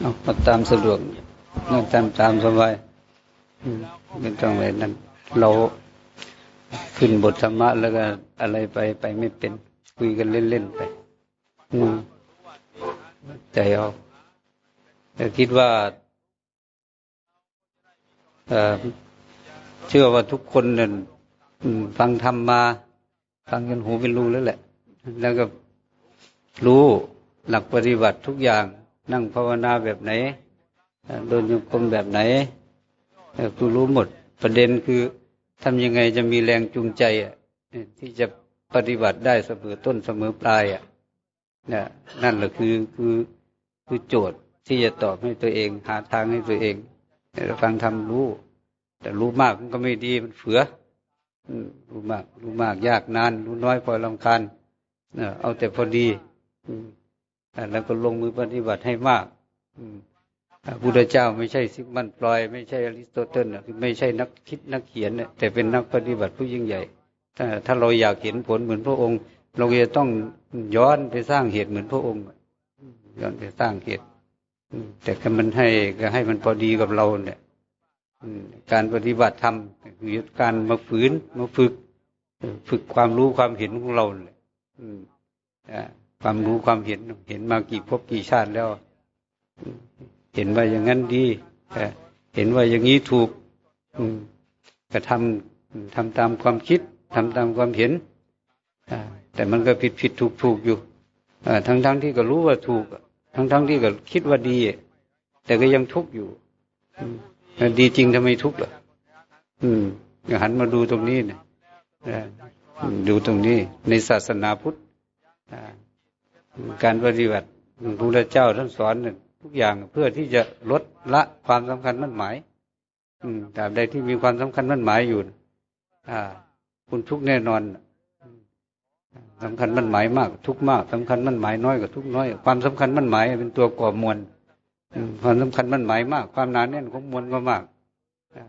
เอาตามสะดวกนั่งตามตามสบายไม่ต้องอะไปนั่นเราขึ้นบทธรรมะแล้วก็อะไรไปไปไม่เป็น คุยกันเล่นๆไปใจเอาแต่คิดว่าเชื่อว่าทุกคนนี่ยฟังธรรมมา ฟังกันหูเป็นรูแล้วแหละ แล้วก็รู้หลักปฏิบัติทุกอย่างนั่งภาวนาแบบไหนโดนโยกมแบบไหนคือรู้หมดประเด็นคือทำยังไงจะมีแรงจูงใจที่จะปฏิบัติได้เสมอต้นเสมอปลายอะนี่นั่นแหละคือคือคือโจทย์ที่จะตอบให้ตัวเอง หาทางให้ตัวเองฟังทำรู้ แต่รู้มากมันก็ไม่ดีมันเฟือรู้มาก รู้มากยากนาน รู้น้อยพอลำคาญ เอาแต่พอดีแล้วก็ลงมือปฏิบัติให้มากพระพุทธเจ้าไม่ใช่ซิมันปลอย ไม่ใช่อริสโตเติลไม่ใช่นักคิดนักเขียนแต่เป็นนักปฏิบัติผู้ยิ่งใหญ่ถ้าถ้าเราอยากเห็นผลเหมือนพระองค์ เราจะต้องย้อนไปสร้างเหตุเหมือนพระองค์ ย้อนไปสร้างเหตุแต่ก็มันให้ก็ให้มันพอดีกับเราเนี่ยการปฏิบัติธรรมคือการมาฝืนมาฝึก ฝึกความรู้ความเห็นของเราเลย ความรู้ความเห็นเห็นมากี่ภพกี่ชาติแล้ว เห็นว่าอย่างนั้นดีเห็นว่าอย่างนี้ถูกกระทำทำตามความคิดทำตามความเห็นแต่มันก็ผิดผิดถูกถูกอยู่ทั้งทั้งที่ก็รู้ว่าถูก ทั้งทั้งที่ก็คิดว่าดี แต่ก็ยังทุกข์อยู่ดีจริงทำไมทุกข์ล่ะอืมหันมาดูตรงนี้เนี่ย ดูตรงนี้ในศาสนาพุทธการปฏิบัติพระพุทธเจ้าท่านสอนทุกอย่างเพื่อที่จะลดละความสำคัญมั่นหมาย อืมตราบใดที่มีความสำคัญมั่นหมายอยู่ อ่า คุณทุกแน่นอนสำคัญมั่นหมายมาก ทุกมากสำคัญมั่นหมายน้อยกับทุกน้อย ความสำคัญมั่นหมายเป็นตัวก่อมวลความสำคัญมั่นหมายมาก ความหนาแน่นของมวลก็มาก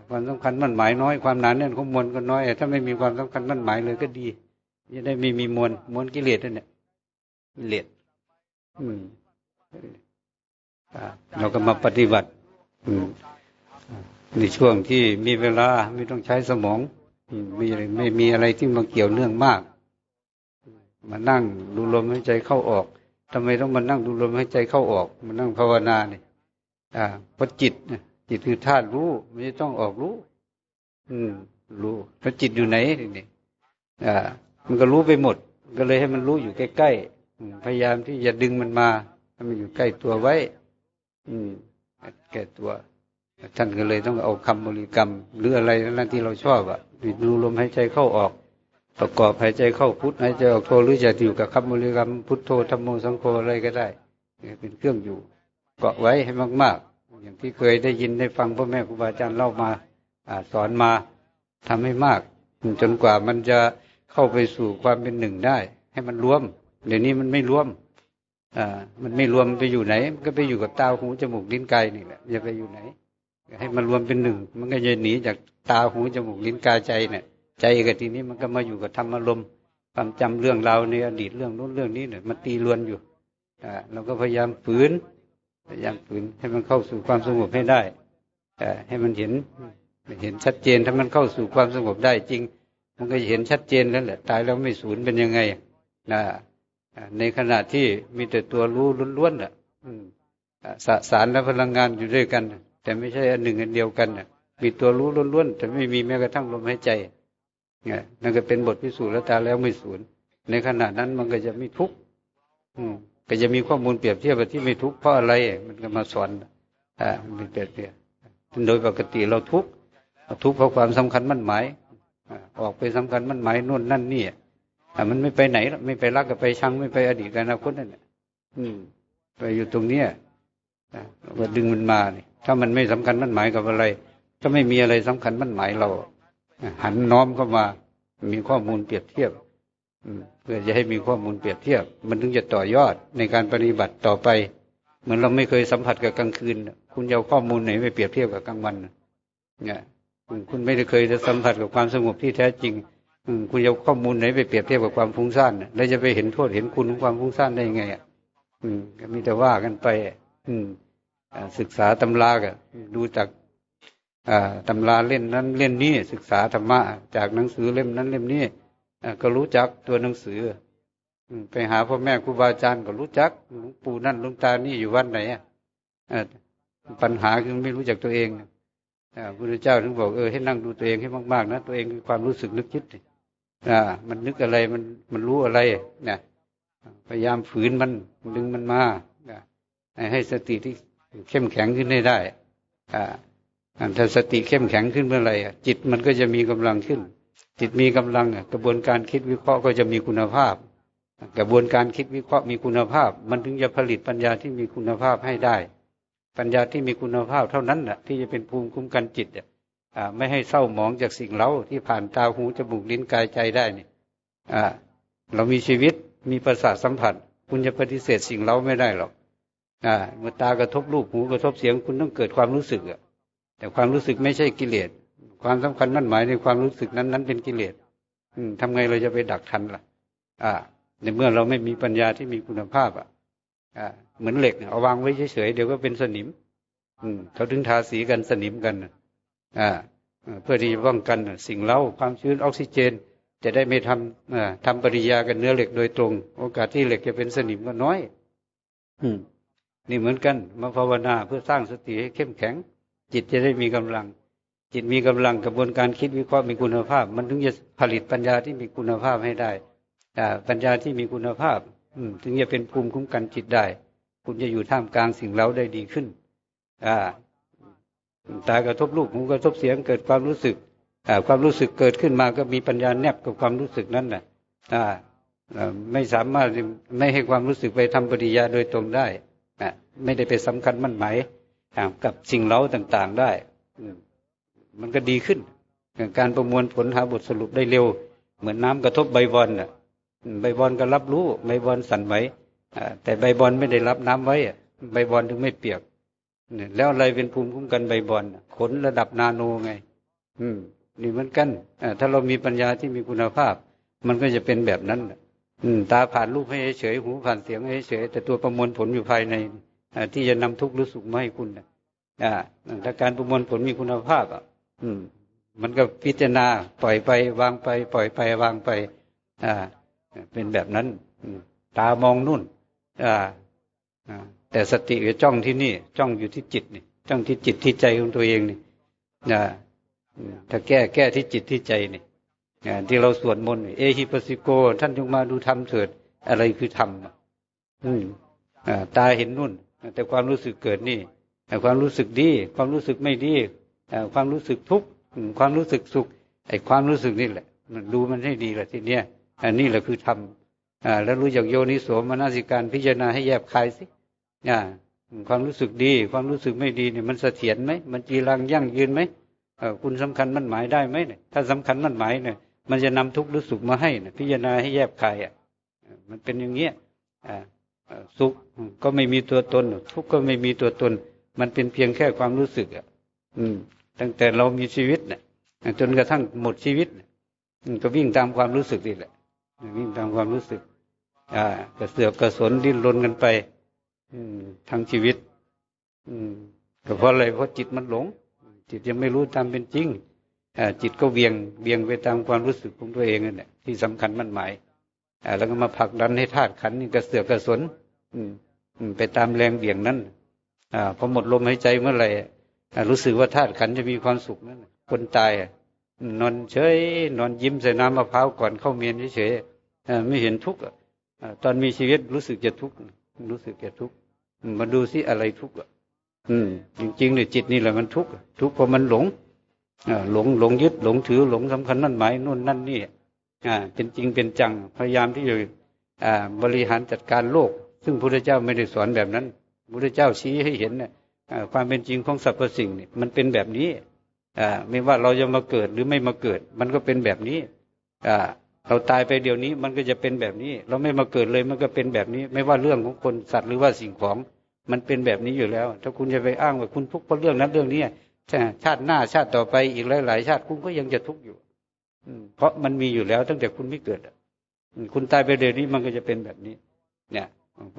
ความสำคัญมั่นหมายน้อยความหนาแน่นของมวลก็น้อยถ้าไม่มีความสำคัญมั่นหมายเลยก็ดีจะได้ไม่มีมวลมวลกิเลสนั่นแหละกิเลสเราก็มาปฏิบัติ อืมในช่วงที่มีเวลาไม่ต้องใช้สมองไม่ไม่มีอะไรที่มาเกี่ยวเนื่องมาก มานั่งดูลมหายใจเข้าออกทำไมต้องมานั่งดูลมหายใจเข้าออกมานั่งภาวนาเนี่ยอ่าเพราะจิต จิตคือธาตุรู้ไม่ต้องออกรู้ อืม รู้เพราะจิตอยู่ไหนนี่อ่า มันก็รู้ไปหมด ก็เลยให้มันรู้อยู่ใกล้ๆพยายามที่จะดึงมันมาให้มันอยู่ใกล้ตัวไว้ อืมแก่ตัว ท่านก็เลยต้องเอาคำบริกรรม หรืออะไรนั่นที่เราชอบอะดูลมหายใจเข้าออก ประกอบหายใจเข้าพุทหายใจออกโทหรือจะอยู่กับคำบริกรรมพุทโธธรรมโมสังโฆอะไรก็ได้เป็นเครื่องอยู่ เกาะไว้ให้มากๆ อย่างที่เคยได้ยินได้ฟังพ่อแม่ครูบาอาจารย์เล่ามาอสอนมาทำให้มาก จนกว่ามันจะเข้าไปสู่ความเป็นหนึ่งได้ ให้มันรวม เดี๋ยวนี้มันไม่รวมอ่ามันไม่รวมไปอยู่ไหน มันก็ไปอยู่กับตาหูจมูกลิ้นกายนี่แหละจะไปอยู่ไหน ให้มันรวมเป็นหนึ่ง มันก็จะหนีจากตาหูจมูกลิ้นกายใจเนี่ย ใจกับทีนี้มันก็มาอยู่กับธรรมอารมณ์ความจำเรื่องราวในอดีตเรื่องนู้นเรื่องนี้เนี่ยมันตีลวนอยู่อ่าเราก็พยายามฝืน พยายามฝืนให้มันเข้าสู่ความสงบให้ได้ให้มันเห็นเห็นชัดเจนถ้ามันเข้าสู่ความสงบได้จริง มันก็เห็นชัดเจนแล้วแหละตายแล้วไม่สูญเป็นยังไงนะในขณะที่มีแต่ตัวรู้ล้วนๆอะสสารและพลังงานอยู่ด้วยกัน แต่ไม่ใช่อันหนึ่งอันเดียวกันมีตัวรู้ล้วนๆแต่ไม่มีแม้กระทั่งลมหายใจนี่ยนั่นก็เป็นบทพิสูจน์แล้วตาแล้วไม่สูญในขณะนั้นมันก็จะไม่ทุกข์ ก็จะมีข้อมูลเปรียบเทียบที่ไม่ทุกข์เพราะอะไร มันก็มาสอนอ่ามันเปรียบเทียบโดยปกติเราทุกข์ทุกข์เพราะความสำคัญมั่นหมายออกไปสำคัญมั่นหมายนู่นนั่นนี่อ่ามันไม่ไปไหนไม่ไปรักกับไปชังไม่ไปอดีตอนาคตนั่นแหละอืม ไปอยู่ตรงเนี้ยว่าดึงมันมาเนี่ยถ้ามันไม่สำคัญมั่นหมายกับอะไรถ้าไม่มีอะไรสำคัญมั่นหมายเราหันน้อมเข้ามา มีข้อมูลเปรียบเทียบ เพื่อจะให้มีข้อมูลเปรียบเทียบ มันถึงจะต่อยอดในการปฏิบัติต่อไป เหมือนเราไม่เคยสัมผัสกับกลางคืน คุณเอาข้อมูลไหนไปเปรียบเทียบกับกลางวันเนี่ยคุณไม่ได้เคยจะสัมผัสกับความสงบที่แท้จริงคุณจะข้อมูลไหนไปเปรียบเทียบกับความฟุ้งซ่านแล้วจะไปเห็นโทษเห็นคุณของความฟุ้งซ่านได้ยังไงอะอืมก็มีแต่ว่ากันไป อืมศึกษาตำราก็ดูจากตำราเล่นนั้นเล่นนี้ศึกษาธรรมะจากหนังสือเล่มนั้นเล่มนี้ ก็รู้จักตัวหนังสือไปหาพ่อแม่ครูบาอาจารย์ก็รู้จักหลวงปู่นั่นหลวงตานี่อยู่วัดไหนอ่ปัญหาคือไม่รู้จักตัวเองพระพุทธเจ้าถึงบอกเออให้นั่งดูตัวเองให้มากๆนะตัวเองคือความรู้สึกนึกคิดอ่ามันนึกอะไรมันมันรู้อะไรเนี่ยพยายามฝืนมันดึงมันมาให้สติที่เข้มแข็งขึ้นได้ได้ อ่าถ้าสติเข้มแข็งขึ้นเมื่อไหร่จิตมันก็จะมีกำลังขึ้น จิตมีกำลังกระบวนการคิดวิเคราะห์ก็จะมีคุณภาพ กระบวนการคิดวิเคราะห์มีคุณภาพ มันถึงจะผลิตปัญญาที่มีคุณภาพให้ได้ ปัญญาที่มีคุณภาพเท่านั้นแหละที่จะเป็นภูมิคุ้มกันจิตไม่ให้เศร้าหมองจากสิ่งเล้าที่ผ่านตาหูจมูกลิ้นกายใจได้นี่เรามีชีวิตมีประสาทสัมผัส คุณจะปฏิเสธสิ่งเล้าไม่ได้หรอกเมื่อตากระทบรูปหูกระทบเสียงคุณต้องเกิดความรู้สึกอะแต่ความรู้สึกไม่ใช่กิเลส ความสำคัญมั่นหมายในความรู้สึกนั้นนั้นเป็นกิเลสทำไงเราจะไปดักทันล่ะ อ่า ในเมื่อเราไม่มีปัญญาที่มีคุณภาพ อะ อ่า เหมือนเหล็กเอาวางไว้เฉยๆเดี๋ยวก็เป็นสนิม อืมเขาถึงทาสีกันสนิมกันอ่าเพื่อที่จะป้องกันสิ่งเล่าความชื้นออกซิเจน จะได้ไม่ทำทำปริยากันเนื้อเหล็กโดยตรง โอกาสที่เหล็กจะเป็นสนิมก็น้อย อืม นี่เหมือนกันมาภาวนาเพื่อสร้างสติให้เข้มแข็ง จิตจะได้มีกำลัง จิตมีกำลังกระบวนการคิดวิเคราะห์มีคุณภาพ มันถึงจะผลิตปัญญาที่มีคุณภาพให้ได้ปัญญาที่มีคุณภาพถึงจะเป็นภูมิคุ้มกันจิตได้ คุณจะอยู่ท่ามกลางสิ่งเล้าได้ดีขึ้นตากระทบลูกหูกระทบเสียงเกิดความรู้สึกความรู้สึกเกิดขึ้นมาก็มีปัญญาแนบกับความรู้สึกนั้นแหละไม่สามารถไม่ให้ความรู้สึกไปทำปฏิยาโดยตรงได้ไม่ได้ไปสำคัญมั่นหมายกับสิ่งเล้าต่างๆได้ มันก็ดีขึ้น การประมวลผลหาบทสรุปได้เร็ว เหมือนน้ากระทบใบบอลน่ะใบบอลก็รับรู้ใบบอลสั่นไหวแต่ใบบอลไม่ได้รับน้ำไว้ใบบอลถึงไม่เปียกแล้วอะไรเป็นภูมิคุ้มกันใบบอลขนระดับนาโนไง อืมนี่เหมือนกันถ้าเรามีปัญญาที่มีคุณภาพ มันก็จะเป็นแบบนั้นตาผ่านรูปให้เฉยหูผ่านเสียงให้เฉยแต่ตัวประมวลผลอยู่ภายในที่จะนำทุกข์หรือสุขมาให้คุณนะถ้าการประมวลผลมีคุณภาพอะ อืม มันก็พิจารณาปล่อยไป วางไป ปล่อยไป วางไป อ่า เป็นแบบนั้นตามองนู่น อ่าแต่สติก็จ้องที่นี่ จ้องอยู่ที่จิตนี่จ้องที่จิตที่ใจของตัวเองนี่นะถ้าแก้แก้ที่จิตที่ใจนี่ที่เราสวดมนต์เอฮิปัสสิโก ท่านจงมาดูธรรมเถิด อะไรคือธรรมตาเห็นนู่น แต่ความรู้สึกเกิดนี่ความรู้สึกดี ความรู้สึกไม่ดี ความรู้สึกทุกข์ความรู้สึกสุขไอ้ความรู้สึกนี่แหละมันดูมันให้ดีแหละทีเนี้ยอันนี้แหละคือธรรมแล้วรู้จักโยนิโสมนสิการพิจารณาให้แยบคายสิความรู้สึกดี ความรู้สึกไม่ดีเนี่ยมันเสถียรไหมมันจีรังยั่งยืนไหมคุณสำคัญมันหมายได้ไหมเนี่ยถ้าสำคัญมันหมายเนี่ยมันจะนำทุกข์หรือสุขมาให้เนี่ยพิจารณาให้แยบคายอะมันเป็นอย่างเงี้ยสุขก็ไม่มีตัวตน ทุกข์ก็ไม่มีตัวตน มันเป็นเพียงแค่ความรู้สึกอะ อืม ตั้งแต่เรามีชีวิตเนี่ยจนกระทั่งหมดชีวิตก็วิ่งตามความรู้สึกนี่แหละ วิ่งตามความรู้สึก อ่ากระเสือกกระสนดิ้นรนกันไป อืมทั้งชีวิต อืมก็เพราะอะไรเพราะจิตมันหลง จิตยังไม่รู้ตามเป็นจริงอ่าจิตก็เวียงเวียงไปตามความรู้สึกของตัวเองนั่นแหละที่สำคัญมันหมายแล้วก็มาผลักดันให้ธาตุขันนี่กระเสือกกระสนไปตามแรงเบี่ยงนั้นอพอหมดลมหายใจเมื่อไหร่ รู้สึกว่าธาตุขันจะมีความสุขนั้นคนตายนอนเฉยนอนยิ้มใส่น้ำมะพร้าวก่อนเข้าเมียนเฉยไม่เห็นทุกข์ตอนมีชีวิตรู้สึกจะทุกข์รู้สึกจะทุกข์มาดูซิอะไรทุกข์อืม จริงๆเนี่ยจิตนี่แหละมันทุกข์ทุกข์เพราะมันหลงหลงหลงยึดหลงถือหลงสำคัญนั่นหมายนู่นนั่นนี่เป็นจริงเป็นจังพยายามที่จะบริหารจัดการโลก ซึ่งพระพุทธเจ้าไม่ได้สอนแบบนั้นพระพุทธเจ้าชี้ให้เห็นเนี่ย ความเป็นจริงของสรรพสิ่งนี่มันเป็นแบบนี้ไม่ว่าเราจะมาเกิดหรือไม่มาเกิด มันก็เป็นแบบนี้เราตายไปเดี๋ยวนี้มันก็จะเป็นแบบนี้ เราไม่มาเกิดเลยมันก็เป็นแบบนี้ ไม่ว่าเรื่องของคนสัตว์หรือว่าสิ่งของมันเป็นแบบนี้อยู่แล้ว ถ้าคุณจะไปอ้างว่าคุณทุกข์เพราะเรื่องนั้นเรื่องนี้ชาติหน้าชาติต่อไปอีกหลาย ๆ ชาติคุณก็ยังจะทุกข์อยู่เพราะมันมีอยู่แล้วตั้งแต่คุณไม่เกิดคุณตายไปเดี๋ยวนี้มันก็จะเป็นแบบนี้ เนี่ย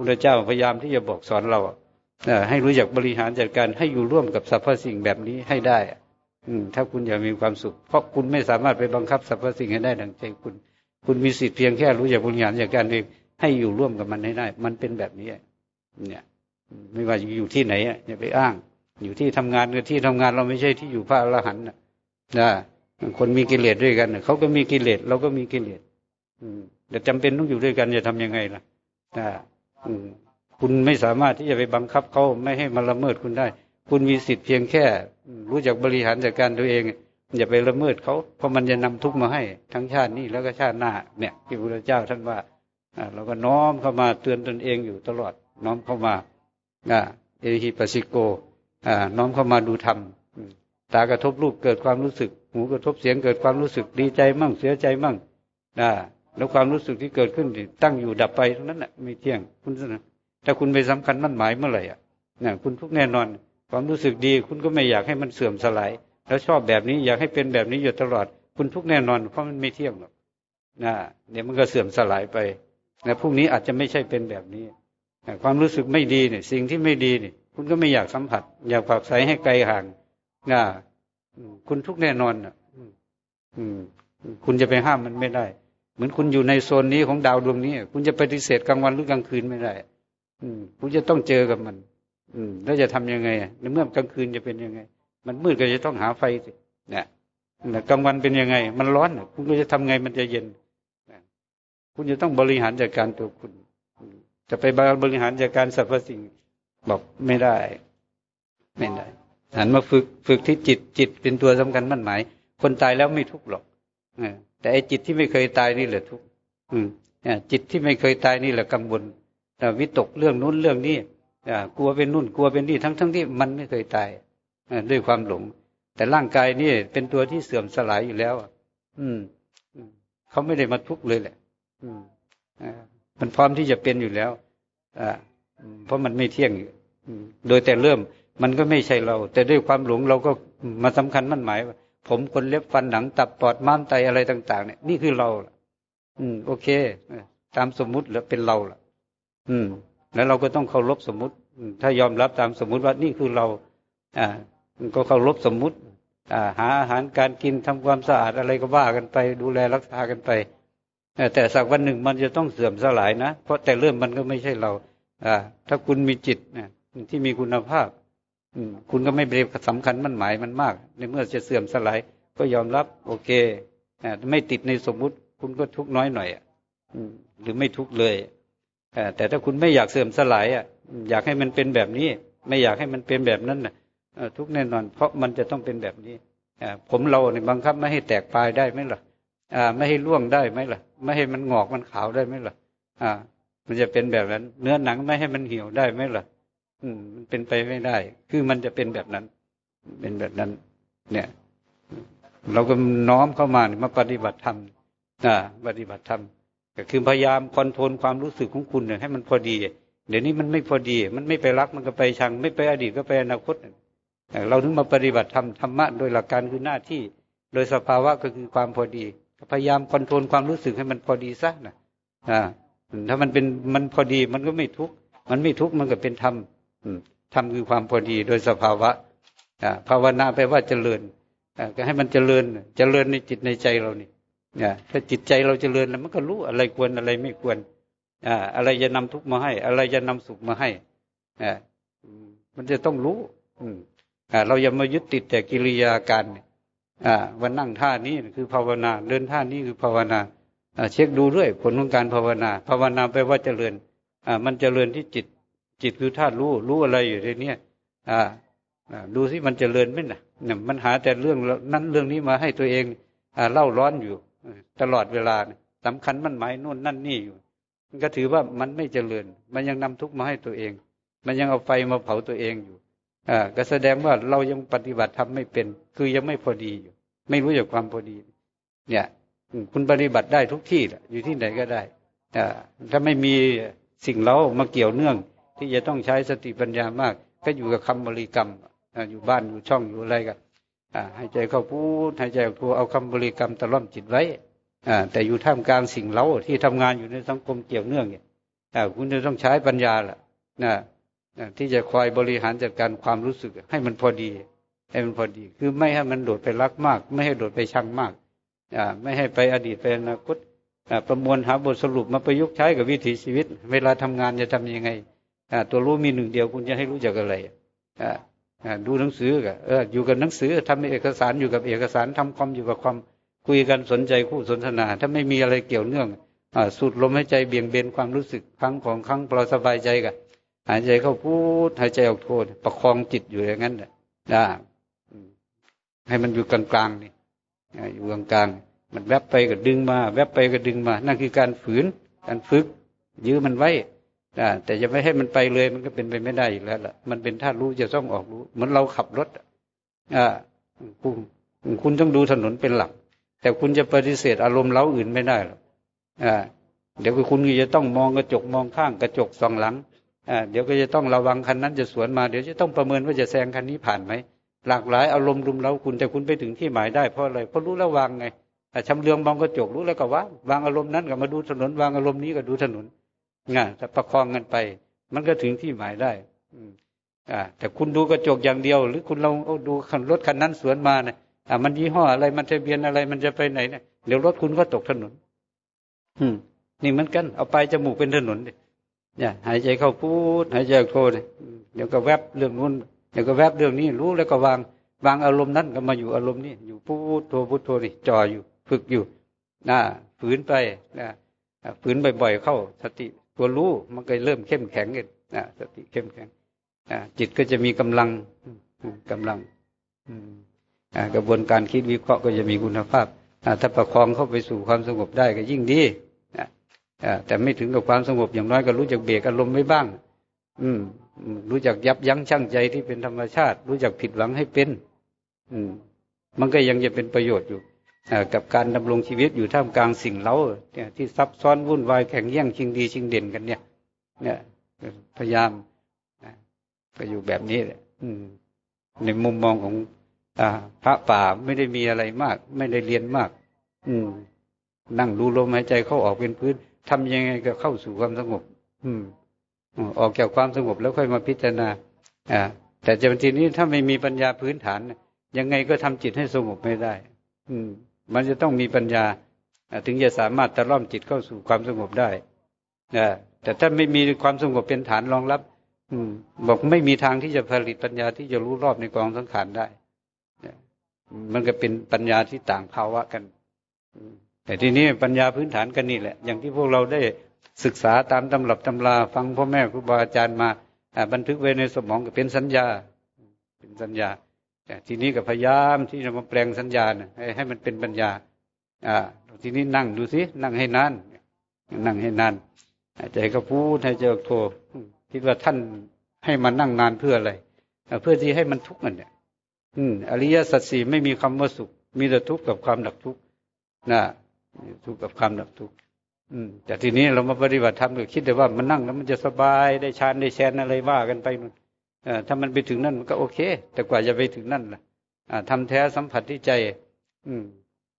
พระเจ้าพยายามที่จะบอกสอนเรา ให้รู้จักบริหารจัดการให้อยู่ร่วมกับสรรพสิ่งแบบนี้ให้ได้ อืถ้าคุณอยากมีความสุข เพราะคุณไม่สามารถไปบังคับสรรพสิ่งให้ได้ดังใจคุณ คุณมีสิทธิ์เพียงแค่รู้จักบริหารจัดการเองให้อยู่ร่วมกับมันให้ได้ มันเป็นแบบนี้ เนี่ย ไม่ว่าอยู่ที่ไหนอย่าไปอ้าง อยู่ที่ทำงานกับที่ทำงานเราไม่ใช่ที่อยู่พระอรหันต์นะคนมีกิเลสด้วยกันเขาก็มีกิเลสเราก็มีกิเลสแต่จำเป็นต้องอยู่ด้วยกันจะทํำยังไงล่ะ คุณไม่สามารถที่จะไปบังคับเขาไม่ให้มาละเมิดคุณได้ คุณมีสิทธิ์เพียงแค่ รู้จักบริหารจัดการตัวเอง อย่าไปละเมิดเขาเพราะมันจะนำทุกข์มาให้ทั้งชาตินี้แล้วก็ชาติหน้าเนี่ยที่พระเจ้าท่านว่าเราก็น้อมเข้ามาเตือนตนเองอยู่ตลอด น้อมเข้ามาเอหิปัสสิโกน้อมเข้ามาดูธรรมตากระทบรูปเกิดความรู้สึก หูกระทบเสียงเกิดความรู้สึกดีใจมั่งเสียใจมั่งแล้วความรู้สึกที่เกิดขึ้นตั้งอยู่ดับไปทั้งนั้นแหละไม่เที่ยงคุณสนะ ถ้าคุณไปสำคัญมั่นหมายเมื่อไหร่อะนี่คุณทุกแน่นอน ความรู้สึกดี คุณก็ไม่อยากให้มันเสื่อมสลาย แล้วชอบแบบนี้อยากให้เป็นแบบนี้อยู่ตลอด คุณทุกแน่นอน เพราะมันไม่เที่ยงหรอกนะเดี๋ยวมันก็เสื่อมสลายไปนะพรุ่งนี้อาจจะไม่ใช่เป็นแบบนี้ความรู้สึกไม่ดีเนี่ยสิ่งที่ไม่ดีเนี่ยคุณก็ไม่อยากสัมผัส อยากผักใสให้ไกลห่างนะคุณทุกแน่นอนอะคุณจะไปห้ามมันไม่ได้ เหมือนคุณอยู่ในโซนนี้ของดาวดวงนี้ คุณจะปฏิเสธกลางวันหรือกลางคืนไม่ได้ อืมคุณจะต้องเจอกับมัน อืม แล้วจะทํำยังไงในเมื่อกลางคืนจะเป็นยังไง มันมืดก็จะต้องหาไฟสิเนี่ยกลางวันเป็นยังไง มันร้อนคุณก็จะทำไงมันจะเย็นคุณจะต้องบริหารจัดการตัวคุณ จะไปบริหารจัดการสรรพสิ่งบอกไม่ได้ ไม่ได้หันมาฝึกฝึกที่จิตจิตเป็นตัวสำคัญมั่นหมาย คนตายแล้วไม่ทุกข์หรอกแต่ไอ้จิตที่ไม่เคยตายนี่แหละทุกข์จิตที่ไม่เคยตายนี่แหละกังวล วิตกเรื่องนู้นเรื่องนี้กลัวเป็นนู่นกลัวเป็นนี่ทั้งทั้งที่มันไม่เคยตายด้วยความหลง แต่ร่างกายนี่เป็นตัวที่เสื่อมสลายอยู่แล้ว อืมเขาไม่ได้มาทุกข์เลยแหละ อืมมันพร้อมที่จะเป็นอยู่แล้วอ่าเพราะมันไม่เที่ยงโดยแต่เริ่มมันก็ไม่ใช่เรา แต่ด้วยความหลงเราก็มาสำคัญมั่นหมายว่าผมคนเล็บฟันหนังตับปอดม้ามไตอะไรต่าง ๆ เนี่ยนี่คือเราอืม โอเคตามสมมุติแล้วเป็นเราล่ะ อืม แล้วเราก็ต้องเคารพสมมุติ ถ้ายอมรับตามสมมุติว่านี่คือเรา อ่า ก็เคารพสมมุติ อ่า หาอาหารการกินทำความสะอาดอะไรก็ว่ากันไป ดูแลรักษากันไปแต่สักวันหนึ่งมันจะต้องเสื่อมสลายนะ เพราะแต่เริ่มมันก็ไม่ใช่เรา อ่า ถ้าคุณมีจิตนะที่มีคุณภาพ อืม คุณก็ไม่ไปสำคัญมันหมายมันมาก ในเมื่อจะเสื่อมสลาย ก็ยอมรับ โอเคอไม่ติดในสมมุติ คุณก็ทุกน้อยหน่อยอะหรือไม่ทุกเลย แต่ถ้าคุณไม่อยากเสื่อมสลายอะอยากให้มันเป็นแบบนี้ ไม่อยากให้มันเป็นแบบนั้นนะทุกแน่นอน เพราะมันจะต้องเป็นแบบนี้ผมเราเนี่ยบังคับไม่ให้แตกปลายได้ไหมล่ะไม่ให้ล่วงได้ไหมล่ะ ไม่ให้มันงอกมันขาวได้ไหมล่ะอ่า มันจะเป็นแบบนั้น เนื้อหนังไม่ให้มันเหี่ยวได้ไหมล่ะ อืม มันเป็นไปไม่ได้ คือมันจะเป็นแบบนั้น เป็นแบบนั้น เนี่ย เราก็น้อมเข้ามามาปฏิบัติธรรมอ่า ปฏิบัติธรรม ก็คือพยายามคอนโทรลความรู้สึกของคุณเนี่ยให้มันพอดี เดี๋ยวนี้มันไม่พอดี มันไม่ไปรักมันก็ไปชัง ไม่ไปอดีตก็ไปอนาคต เราถึงมาปฏิบัติธรรมธรรมะโดยหลักการคือหน้าที่ โดยสภาวะก็คือความพอดีพยายามคอนโทรลความรู้สึกให้มันพอดีซะนะอ่าถ้ามันเป็นมันพอดีมันก็ไม่ทุกข์มันไม่ทุกข์มันก็เป็นธรรมธรรมคือความพอดีโดยสภาวะภาวนาแปว่าเจริญก็ให้มันเจริญเจริญในจิตในใจเรานี่เนี่ย ถ้าจิตใจเราจเจริญแล้วมันก็รู้อะไรควรอะไรไม่ควรอ่าอะไรจะนำทุกข์มาให้ อะไรจะนำสุขมาให้อ่ามันจะต้องรู้อ่าเราอย่ามายึดติดแต่กิริยาการอ่าวันนั่งท่านี้คือภาวนา เดินท่านี้คือภาวนาเช็คดูด้วยผลของการภาวนา ภาวนาแปลว่าเจริญอ่ามันเจริญที่จิต จิตคือธาตุรู้ รู้อะไรอยู่ในนี้อ่าดูสิมันเจริญไหมนะเนี่ยมันหาแต่เรื่องนั้นเรื่องนี้มาให้ตัวเองอ่าเล่าร้อนอยู่ ตลอดเวลาสำคัญมันหมายนู่นนั่นนี่อยู่ มันก็ถือว่ามันไม่เจริญ มันยังนำทุกข์มาให้ตัวเอง มันยังเอาไฟมาเผาตัวเองอยู่อ่าก็แสดงว่าเรายังปฏิบัติทำไม่เป็น คือยังไม่พอดีอยู่ ไม่รู้จักความพอดี เนี่ยคุณปฏิบัติได้ทุกที่แหละอยู่ที่ไหนก็ได้อ่าถ้าไม่มีสิ่งเล้ามาเกี่ยวเนื่อง ที่จะต้องใช้สติปัญญามาก ก็อยู่กับคำบริกรรมอยู่บ้านอยู่ช่องอยู่อะไรกัน หายใจเข้าพูดหายใจออกโทเอาคำบริกรรมตะล่อมจิตไว้อแต่อยู่ท่ามกลางสิ่งเล้าที่ทำงานอยู่ในสังคมเกี่ยวเนื่องเนี่ยคุณจะต้องใช้ปัญญาล่ะนะที่จะคอยบริหารจัดการความรู้สึกให้มันพอดี ให้มันพอดี คือไม่ให้มันโดดไปรักมาก ไม่ให้โดดไปชังมากไม่ให้ไปอดีตไปอนาคตประมวลหาบทสรุปมาประยุกต์ใช้กับวิถีชีวิต เวลาทำงานจะทํำยังไงตัวรู้มีหนึ่งเดียวคุณจะให้รู้จักอะไร ดูหนังสือกับเอออยู่กับหนังสือทำเอกสารอยู่กับเอกสารทำความอยู่กับความคุยกันสนใจคู่สนทนา ถ้าไม่มีอะไรเกี่ยวเนื่องสูดลมหายใจเบี่ยงเบนความรู้สึกครั้งของครั้งเราสบายใจกันหายใจเข้าพูดหายใจออกโทษ ประคองจิตอยู่อย่างนั้นนะให้มันอยู่กลางๆนี่อยู่กลางๆมันแวบไปก็ดึงมา แวบไปก็ดึงมา นั่นคือการฝืน การฝึก ยื้อมันไว้ แต่จะไม่ให้มันไปเลยมันก็เป็นไปไม่ได้อีกแล้วล่ะ มันเป็นท่ารู้จะต้องออกรู้เหมือนเราขับรถอ่าคุณคุณต้องดูถนนเป็นหลัก แต่คุณจะปฏิเสธอารมณ์เล้าอื่นไม่ได้หรอกอ่าเดี๋ยวคุณก็จะต้องมองกระจกมองข้างกระจกสองหลังอ่าเดี๋ยวก็จะต้องระวังคันนั้นจะสวนมาเดี๋ยวจะต้องประเมินว่าจะแซงคันนี้ผ่านไหมหลากหลายอารมณ์รุมเร้าคุณแต่คุณไปถึงที่หมายได้เพราะอะไรเพราะรู้แล้ววางไงแต่ชำเลืองมองกระจกรู้แล้วก็ว่าวางอารมณ์นั้นก็มาดูถนนวางอารมณ์นี้ก็ดูถนน งานแต่ประคองกันไป มันก็ถึงที่หมายได้อ่าแต่คุณดูกระจกอย่างเดียว หรือคุณลองดูคันรถคันนั้นสวนมาเนี่ยอ่ามันยี่ห้ออะไรมันทะเบียนอะไรมันจะไปไหนเนี่ยเดี๋ยวรถคุณก็ตกถนน อืม นี่เหมือนกันเอาไปจมูกเป็นถนนเนี่ย หายใจเข้าพูดหายใจออกโทเนี่ยเดี๋ยวก็แวบเรื่องนู้นเดี๋ยวก็แวบเรื่องนี้ รู้แล้วก็วางวางอารมณ์นั้นก็มาอยู่อารมณ์นี้อยู่พูดโทพูดโทนี่จ่ออยู่ ฝึกอยู่นะฝืนไปนะฝืนบ่อยๆเข้าสติ ตัวรู้มันก็เริ่มเข้มแข็งกันนะสติเข้มแข็งจิตก็จะมีกำลังกำลังกระบวนการคิดวิเคราะห์ก็จะมีคุณภาพถ้าประคองเข้าไปสู่ความสงบได้ก็ยิ่งดีแต่ไม่ถึงกับความสงบอย่างน้อยก็รู้จักเบรกอารมณ์ไม่บ้าง อืม รู้จักยับยั้งชั่งใจที่เป็นธรรมชาติ รู้จักผิดหวังให้เป็น อืม มันก็ยังจะเป็นประโยชน์อยู่ กับการดำรงชีวิตอยู่ท่ามกลางสิ่งเล้าที่ซับซ้อนวุ่นวายแข่งแย่งชิงดีชิงเด่นกันเนี่ย เนี่ยพยายามก็อยู่แบบนี้แหละในมุมมองของอพระป่าไม่ได้มีอะไรมาก ไม่ได้เรียนมาก อืม นั่งดูลมหายใจเข้าออกเป็นพื้นทำยังไงก็เข้าสู่ความสงบ อืมออกจากความสงบแล้วค่อยมาพิจารณา อ่า แต่จนทีนี้ถ้าไม่มีปัญญาพื้นฐานยังไงก็ทำจิตให้สงบไม่ได้ อืม มันจะต้องมีปัญญาถึงจะสามารถตะล่อมจิตเข้าสู่ความสงบได้แต่ถ้าไม่มีความสงบเป็นฐานรองรับบอกไม่มีทางที่จะผลิตปัญญาที่จะรู้รอบในกองสังขารได้มันก็เป็นปัญญาที่ต่างภาวะกัน แต่ทีนี้ปัญญาพื้นฐานกันนี่แหละ อย่างที่พวกเราได้ศึกษาตามตำรับตำราฟังพ่อแม่ครูบาอาจารย์มาบันทึกไว้ในสมองก็เป็นสัญญา เป็นสัญญา ทีนี้ก็พยายามที่จะมาแปลงสัญญาณให้ให้มันเป็นปัญญา อ่า ทีนี้นั่งดูสินั่งให้นานนั่งให้นานใจก็พูดให้เจอโทคิดว่าท่านให้มานั่งนานเพื่ออะไรเพื่อที่ให้มันทุกข์มันเนี่ยอืมอริยสัจสี่ไม่มีคำว่าสุข มีแต่ทุกข์กับความดับทุกข์นะทุกข์กับความดับทุกข์อืมแต่ทีนี้เรามาปฏิบัติธรรมก็คิดแต่ว่ามันนั่งแล้วมันจะสบายได้ฌานได้แชนอะไรว่ากันไปนู่น ถ้ามันไปถึงนั่นมันก็โอเค แต่กว่าจะไปถึงนั่นล่ะทำแท้สัมผัสที่ใจ อืม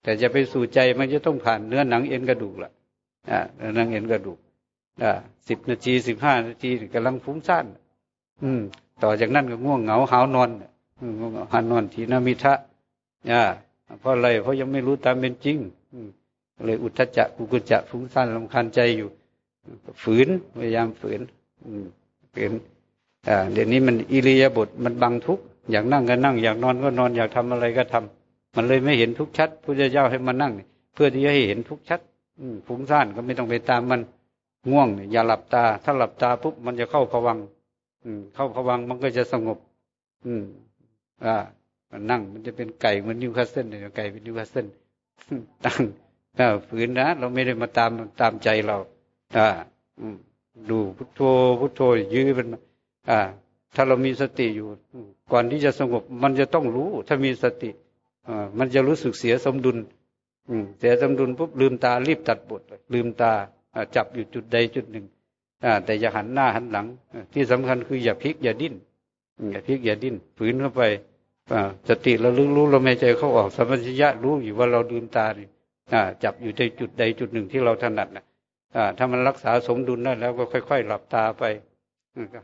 แต่จะไปสู่ใจมันจะต้องผ่านเนื้อหนังเอ็นกระดูกล่ะเนื้อหนังเอ็นกระดูกสิบนาทีสิบห้านาทีกำลังฟุ้งซ่านอืม ต่อจากนั้นก็ง่วงเหงาหาวนอนง่วงหานอนทีนามิทะอ่าเพราะอะไรเพราะยังไม่รู้ตามเป็นจริง อืมเลยอุทธจักกุกุจักฟุ้งซ่านลำคาญใจอยู่ ฝืนพยายามฝืน อืมฝืน เดี๋ยวนี้มันอิริยาบถมันบังทุกอยากนั่งก็นั่ง อยากนอนก็นอนอยากทำอะไรก็ทำมันเลยไม่เห็นทุกชัดพุทธเจ้าให้มานั่ง เพื่อที่จะให้เห็นทุกชัดฟุ้งซ่านก็ไม่ต้องไปตามมันง่วง อย่าหลับตา ถ้าหลับตาปุ๊บมันจะเข้าผวังเข้าผวังมันก็จะสงบ อืม อ่า มันนั่งมันจะเป็นไก่เหมือนนิวคาสเซิลเนี่ยไก่เป็นนิวคาสเซิลตั้งฝืนนะเราไม่ได้มาตามตามใจเรา อ่าดูพุทโธพุทโธยื้อมัน อ่า ถ้าเรามีสติอยู่ ก่อนที่จะสงบ มันจะต้องรู้ ถ้ามีสติอ่ามันจะรู้สึกเสียสมดุลเสียสมดุลปุ๊บลืมตารีบตัดบทลืมตาจับอยู่จุดใดจุดหนึ่งอแต่อย่าหันหน้าหันหลัง ที่สำคัญคืออย่าพลิกอย่าดิ้นอย่าพลิกอย่าดิ้นฝืนเข้าไปสติเราลึกรู้เราไม่ใจเข้าออกสัมปชัญญะรู้อยู่ว่าเราดืมตานี่จับอยู่ในจุดใดจุดหนึ่งที่เราถนัดนะถ้ามันรักษาสมดุลได้แล้วก็ค่อย ๆ หลับตาไป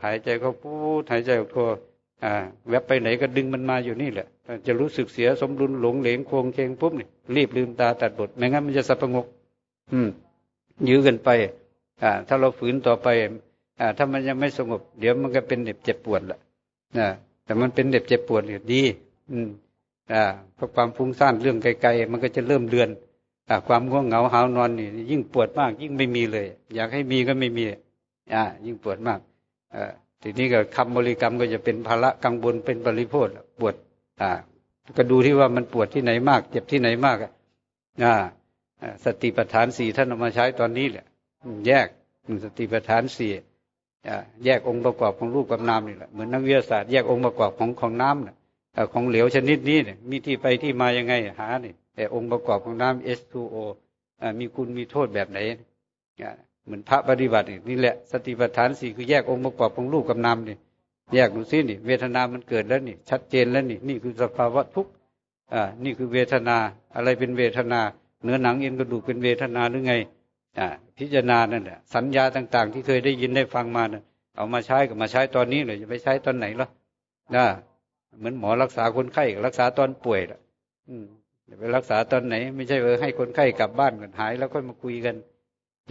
หายใจเข้าพูดหายใจออกตัวแวบไปไหนก็ดึงมันมาอยู่นี่แหละ จะรู้สึกเสียสมดุลหลงเหลงโคงเคงปุ๊บนี่รีบลืมตาตัดบทไม่งั้นมันจะสับประงก อืม ยื้อกันไป อ่า ถ้าเราฝืนต่อไป อ่า ถ้ามันยังไม่สงบ เดี๋ยวมันก็เป็นเด็บเจ็บปวดละนะแต่มันเป็นเด็บเจ็บปวดเนี่ยดี อืม อ่าเพราะความฟุ้งซ่านเรื่องไกลๆมันก็จะเริ่มเลือน อ่า ความง่วงเหงาหานอนนี่ยิ่งปวดมาก ยิ่งไม่มีเลย อยากให้มีก็ไม่มี อ่า ยิ่งปวดมาก ทีนี้ก็คำบริกรรมก็จะเป็นภาระกังวลเป็นปริโภทปวดอ่าก็ดูที่ว่ามันปวดที่ไหนมาก เจ็บที่ไหนมากอ่าสติปัฏฐานสี่ท่านเอามาใช้ตอนนี้แหละแยกสติปัฏฐานสี่แยกองค์ประกอบของรูปกับนามนี่แหละเหมือนนักวิทยาศาสตร์แยกองค์ประกอบของของน้ำเนี่ยของเหลวชนิดนี้เนี่ยมีที่ไปที่มายังไงหาเนี่ยแต่องค์ประกอบของน้ำ H2O มีคุณมีโทษแบบไหน เหมือนพระปฏิบัตินี่แหละสติปัฏฐานสี่คือแยกองค์ประกอบของรูปกับนามนี่แยกดูซินี่ เวทนามันเกิดแล้วนี่ ชัดเจนแล้วนี่นี่คือสภาวะทุกข์อ่านี่คือเวทนาอะไรเป็นเวทนา เนื้อหนังเอ็นกระดูกเป็นเวทนาหรือไงอ่าพิจารณานั่นแหละสัญญาต่าง ๆ ที่เคยได้ยินได้ฟังมาเนี่ยเอามาใช้กับมาใช้ตอนนี้เลยจะไปใช้ตอนไหนล่ะนะเหมือนหมอรักษาคนไข้รักษาตอนป่วยล่ะ อืมจะไปรักษาตอนไหน ไม่ใช่เออให้คนไข้กลับบ้านกันหายแล้วค่อยมาคุยกัน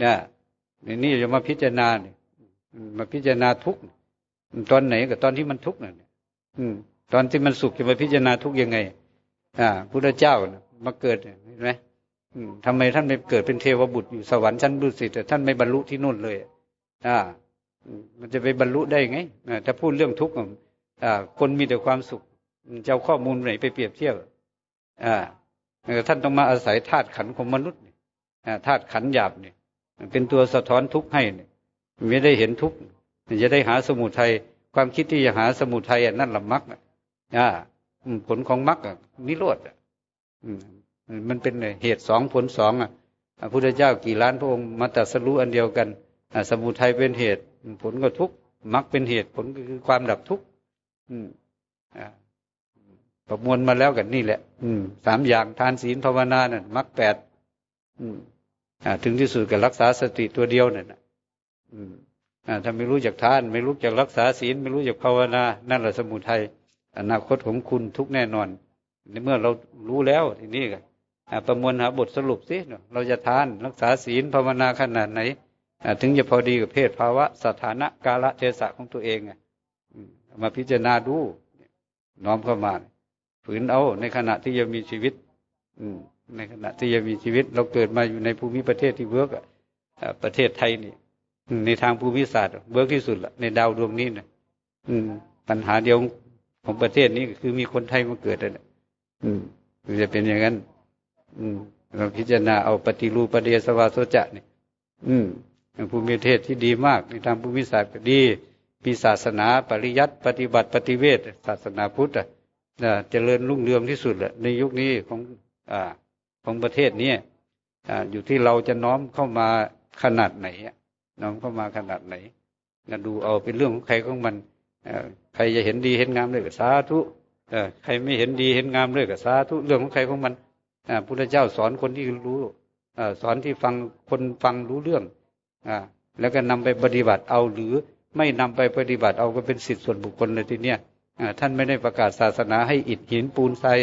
นะ นี่จะมาพิจารณาเนี่ยมาพิจารณาทุกตอนไหนกับตอนที่มันทุกเนี่ยตอนที่มันสุขจะมาพิจารณาทุกยังไง อ่าพุทธเจ้ามาเกิดเห็นไหมทำไมท่านไม่เกิดเป็นเทวบุตรอยู่สวรรค์ชั้นดุสิตแต่ท่านไม่บรรลุที่นู่นเลย อ่า มันจะไปบรรลุได้ไงถ้าพูดเรื่องทุกข์อ่า คนมีแต่ความสุขจะเอาข้อมูลไหนไปเปรียบเทียบอ่าท่านต้องมาอาศัยธาตุขันของมนุษย์ธาตุขันหยาบเนี่ย เป็นตัวสะท้อนทุกข์ให้ไม่ได้เห็นทุกข์จะได้หาสมุทัยความคิดที่จะหาสมุทัยนั่นละมักอ่าผลของมักนิโรธมันเป็นเหตุสองผลสองอะพระพุทธเจ้ากี่ล้านพระองค์มาตัสรู้อันเดียวกันสมุทัยเป็นเหตุ ผลก็ทุกข์มรรคเป็นเหตุผลคือความดับทุกข์ประมวลมาแล้วกันนี่แหละอืมสามอย่างทานศีลภาวนานั่นมรรคแปด ถึงที่สุดก็รักษาสติตัวเดียวนั่นะถ้าไม่รู้จักทาน ไม่รู้จักรักษาศีล ไม่รู้จักภาวนา นั่นแหละสมุทัยอนาคตของคุณทุกแน่นอน ในเมื่อเรารู้แล้วทีนี้กันประมวลหาบทสรุปสิเราจะทานรักษาศีลภาวนาขนาดไหนถึงจะพอดีกับเพศภาวะสถานะกาลเทศะของตัวเองมาพิจารณาดูน้อมเข้ามา ฝืนเอาในขณะที่ยังมีชีวิต ในขณะที่ยังมีชีวิต เราเกิดมาอยู่ในภูมิประเทศที่ work ประเทศไทยนี่ในทางภูมิศาสตร์ work ที่สุดละในดาวดวงนี้นะปัญหาเดียวของประเทศนี้คือมีคนไทยมาเกิดเลยอืมจะเป็นอย่างนั้น อืม เราพิจารณาเอาปฏิรูปเดียสวาโสจะนี่อืมภูมิประเทศที่ดีมาก ในทางภูมิศาสตร์ก็ดีมีศาสนาปริยัติปฏิบัติปฏิเวทศาสนาพุทธอะเจริญรุ่งเรืองที่สุดแหละในยุคนี้ของ อ่า ของประเทศนี้ออยู่ที่เราจะน้อมเข้ามาขนาดไหนน้อมเข้ามาขนาดไหนนะดูเอาเป็นเรื่องของใครของมันใครจะเห็นดีเห็นงามเลยก็สาธุใครไม่เห็นดีเห็นงามเลยก็สาธุเรื่องของใครของมันพุทธเจ้าสอนคนที่รู้สอนที่ฟังคนฟังรู้เรื่องอแล้วก็นำไปปฏิบัติเอาหรือไม่นำไปปฏิบัติเอาก็เป็นสิทธิส่วนบุคคลเลยทีเนี้ยท่านไม่ได้ประกาศศาสนาให้อิฐหินปูนทราย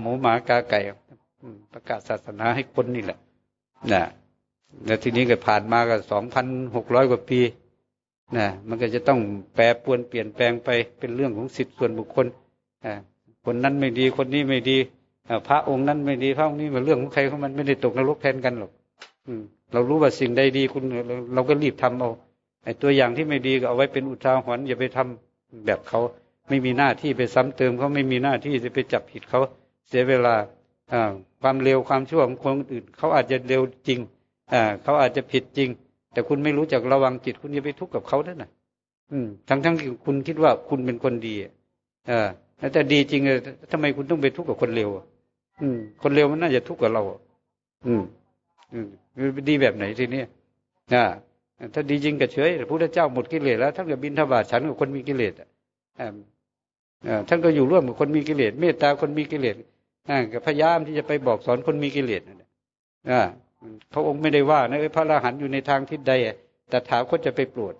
หมูหมากาไก่ ประกาศศาสนาให้คนนี่แหละนะแล้วทีนี้ก็ผ่านมาก็สองพันหกร้อยกว่าปีนะมันก็จะต้องแปรปวนเปลี่ยนแปลงไปเป็นเรื่องของสิทธิส่วนบุคคลคนนั้นไม่ดีคนนี้ไม่ดีพระองค์นั้นไม่ดีพระองค์นี้เป็นเรื่องของใครของมันไม่ได้ตกนรกแทนกันหรอกเรารู้ว่าสิ่งใดดีคุณเราก็รีบทำเอาไอ้ตัวอย่างที่ไม่ดีก็เอาไว้เป็นอุทาหรณ์อย่าไปทำแบบเขาไม่มีหน้าที่ไปซ้ำเติมเขาไม่มีหน้าที่จะไปจับผิดเขาเสียเวลา ความเร็วความชั่วของคนอื่น เขาอาจจะเร็วจริงเขาอาจจะผิดจริง แต่คุณไม่รู้จักระวังจิต คุณอย่าไปทุกข์กับเขาด้วยนะทั้งทั้งที่คุณคิดว่าคุณเป็นคนดีอ่าแต่ดีจริงทำไมคุณต้องไปทุกข์กับคนเร็วอืม คนเร็วมันน่าจะทุกข์กับเราอืมอืมดีแบบไหนทีนี้อ่าถ้าดีจริงก็เฉยพระพุทธเจ้าหมดกิเลสแล้วถ้าเกิดบินทบาทฉันกับคนมีกิเลสอ่าท่านก็อยู่ร่วมกับคนมีกิเลสเมตตาคนมีกิเลส พยายามที่จะไปบอกสอนคนมีกิเลสนะพระองค์ไม่ได้ว่านะพระอรหันต์อยู่ในทางทิศใดแต่ถามคนจะไปโปรด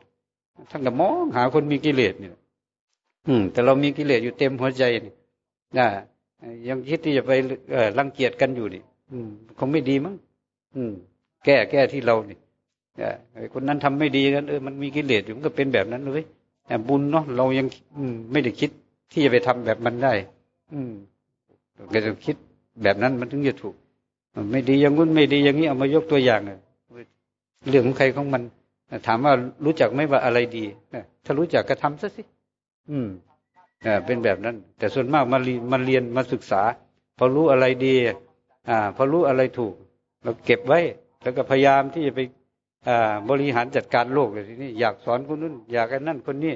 ท่านก็มองหาคนมีกิเลสเนี่ยอืม แต่เรามีกิเลสอยู่เต็มหัวใจนี่นะยังคิดที่จะไปรังเกียจกันอยู่นี่ อืม คงไม่ดีมั้งอืม แก้แก้ที่เรานี่คนนั้นทำไม่ดีกันเออมันมีกิเลสอยู่มันก็เป็นแบบนั้นเลยแต่บุญเนาะเรายังไม่ได้คิดที่จะไปทำแบบมันได้ อืม ก็จะคิดแบบนั้นมันถึงจะถูกไม่ดีอย่างนู้นไม่ดีอย่างนี้เอามายกตัวอย่างเรื่องของใครของมันถามว่ารู้จักไหมว่าอะไรดีถ้ารู้จักก็ทำซะสิ อืมเป็นแบบนั้น แต่ส่วนมากมาเรียนมาเรียนมาศึกษา พอรู้อะไรดี อ่า พอรู้อะไรถูก เราเก็บไว้ แล้วก็พยายามที่จะไปอ่าบริหารจัดการโลกเลยทีนี้อยากสอนคนนู้นอยากไอ้นั่นคนนี้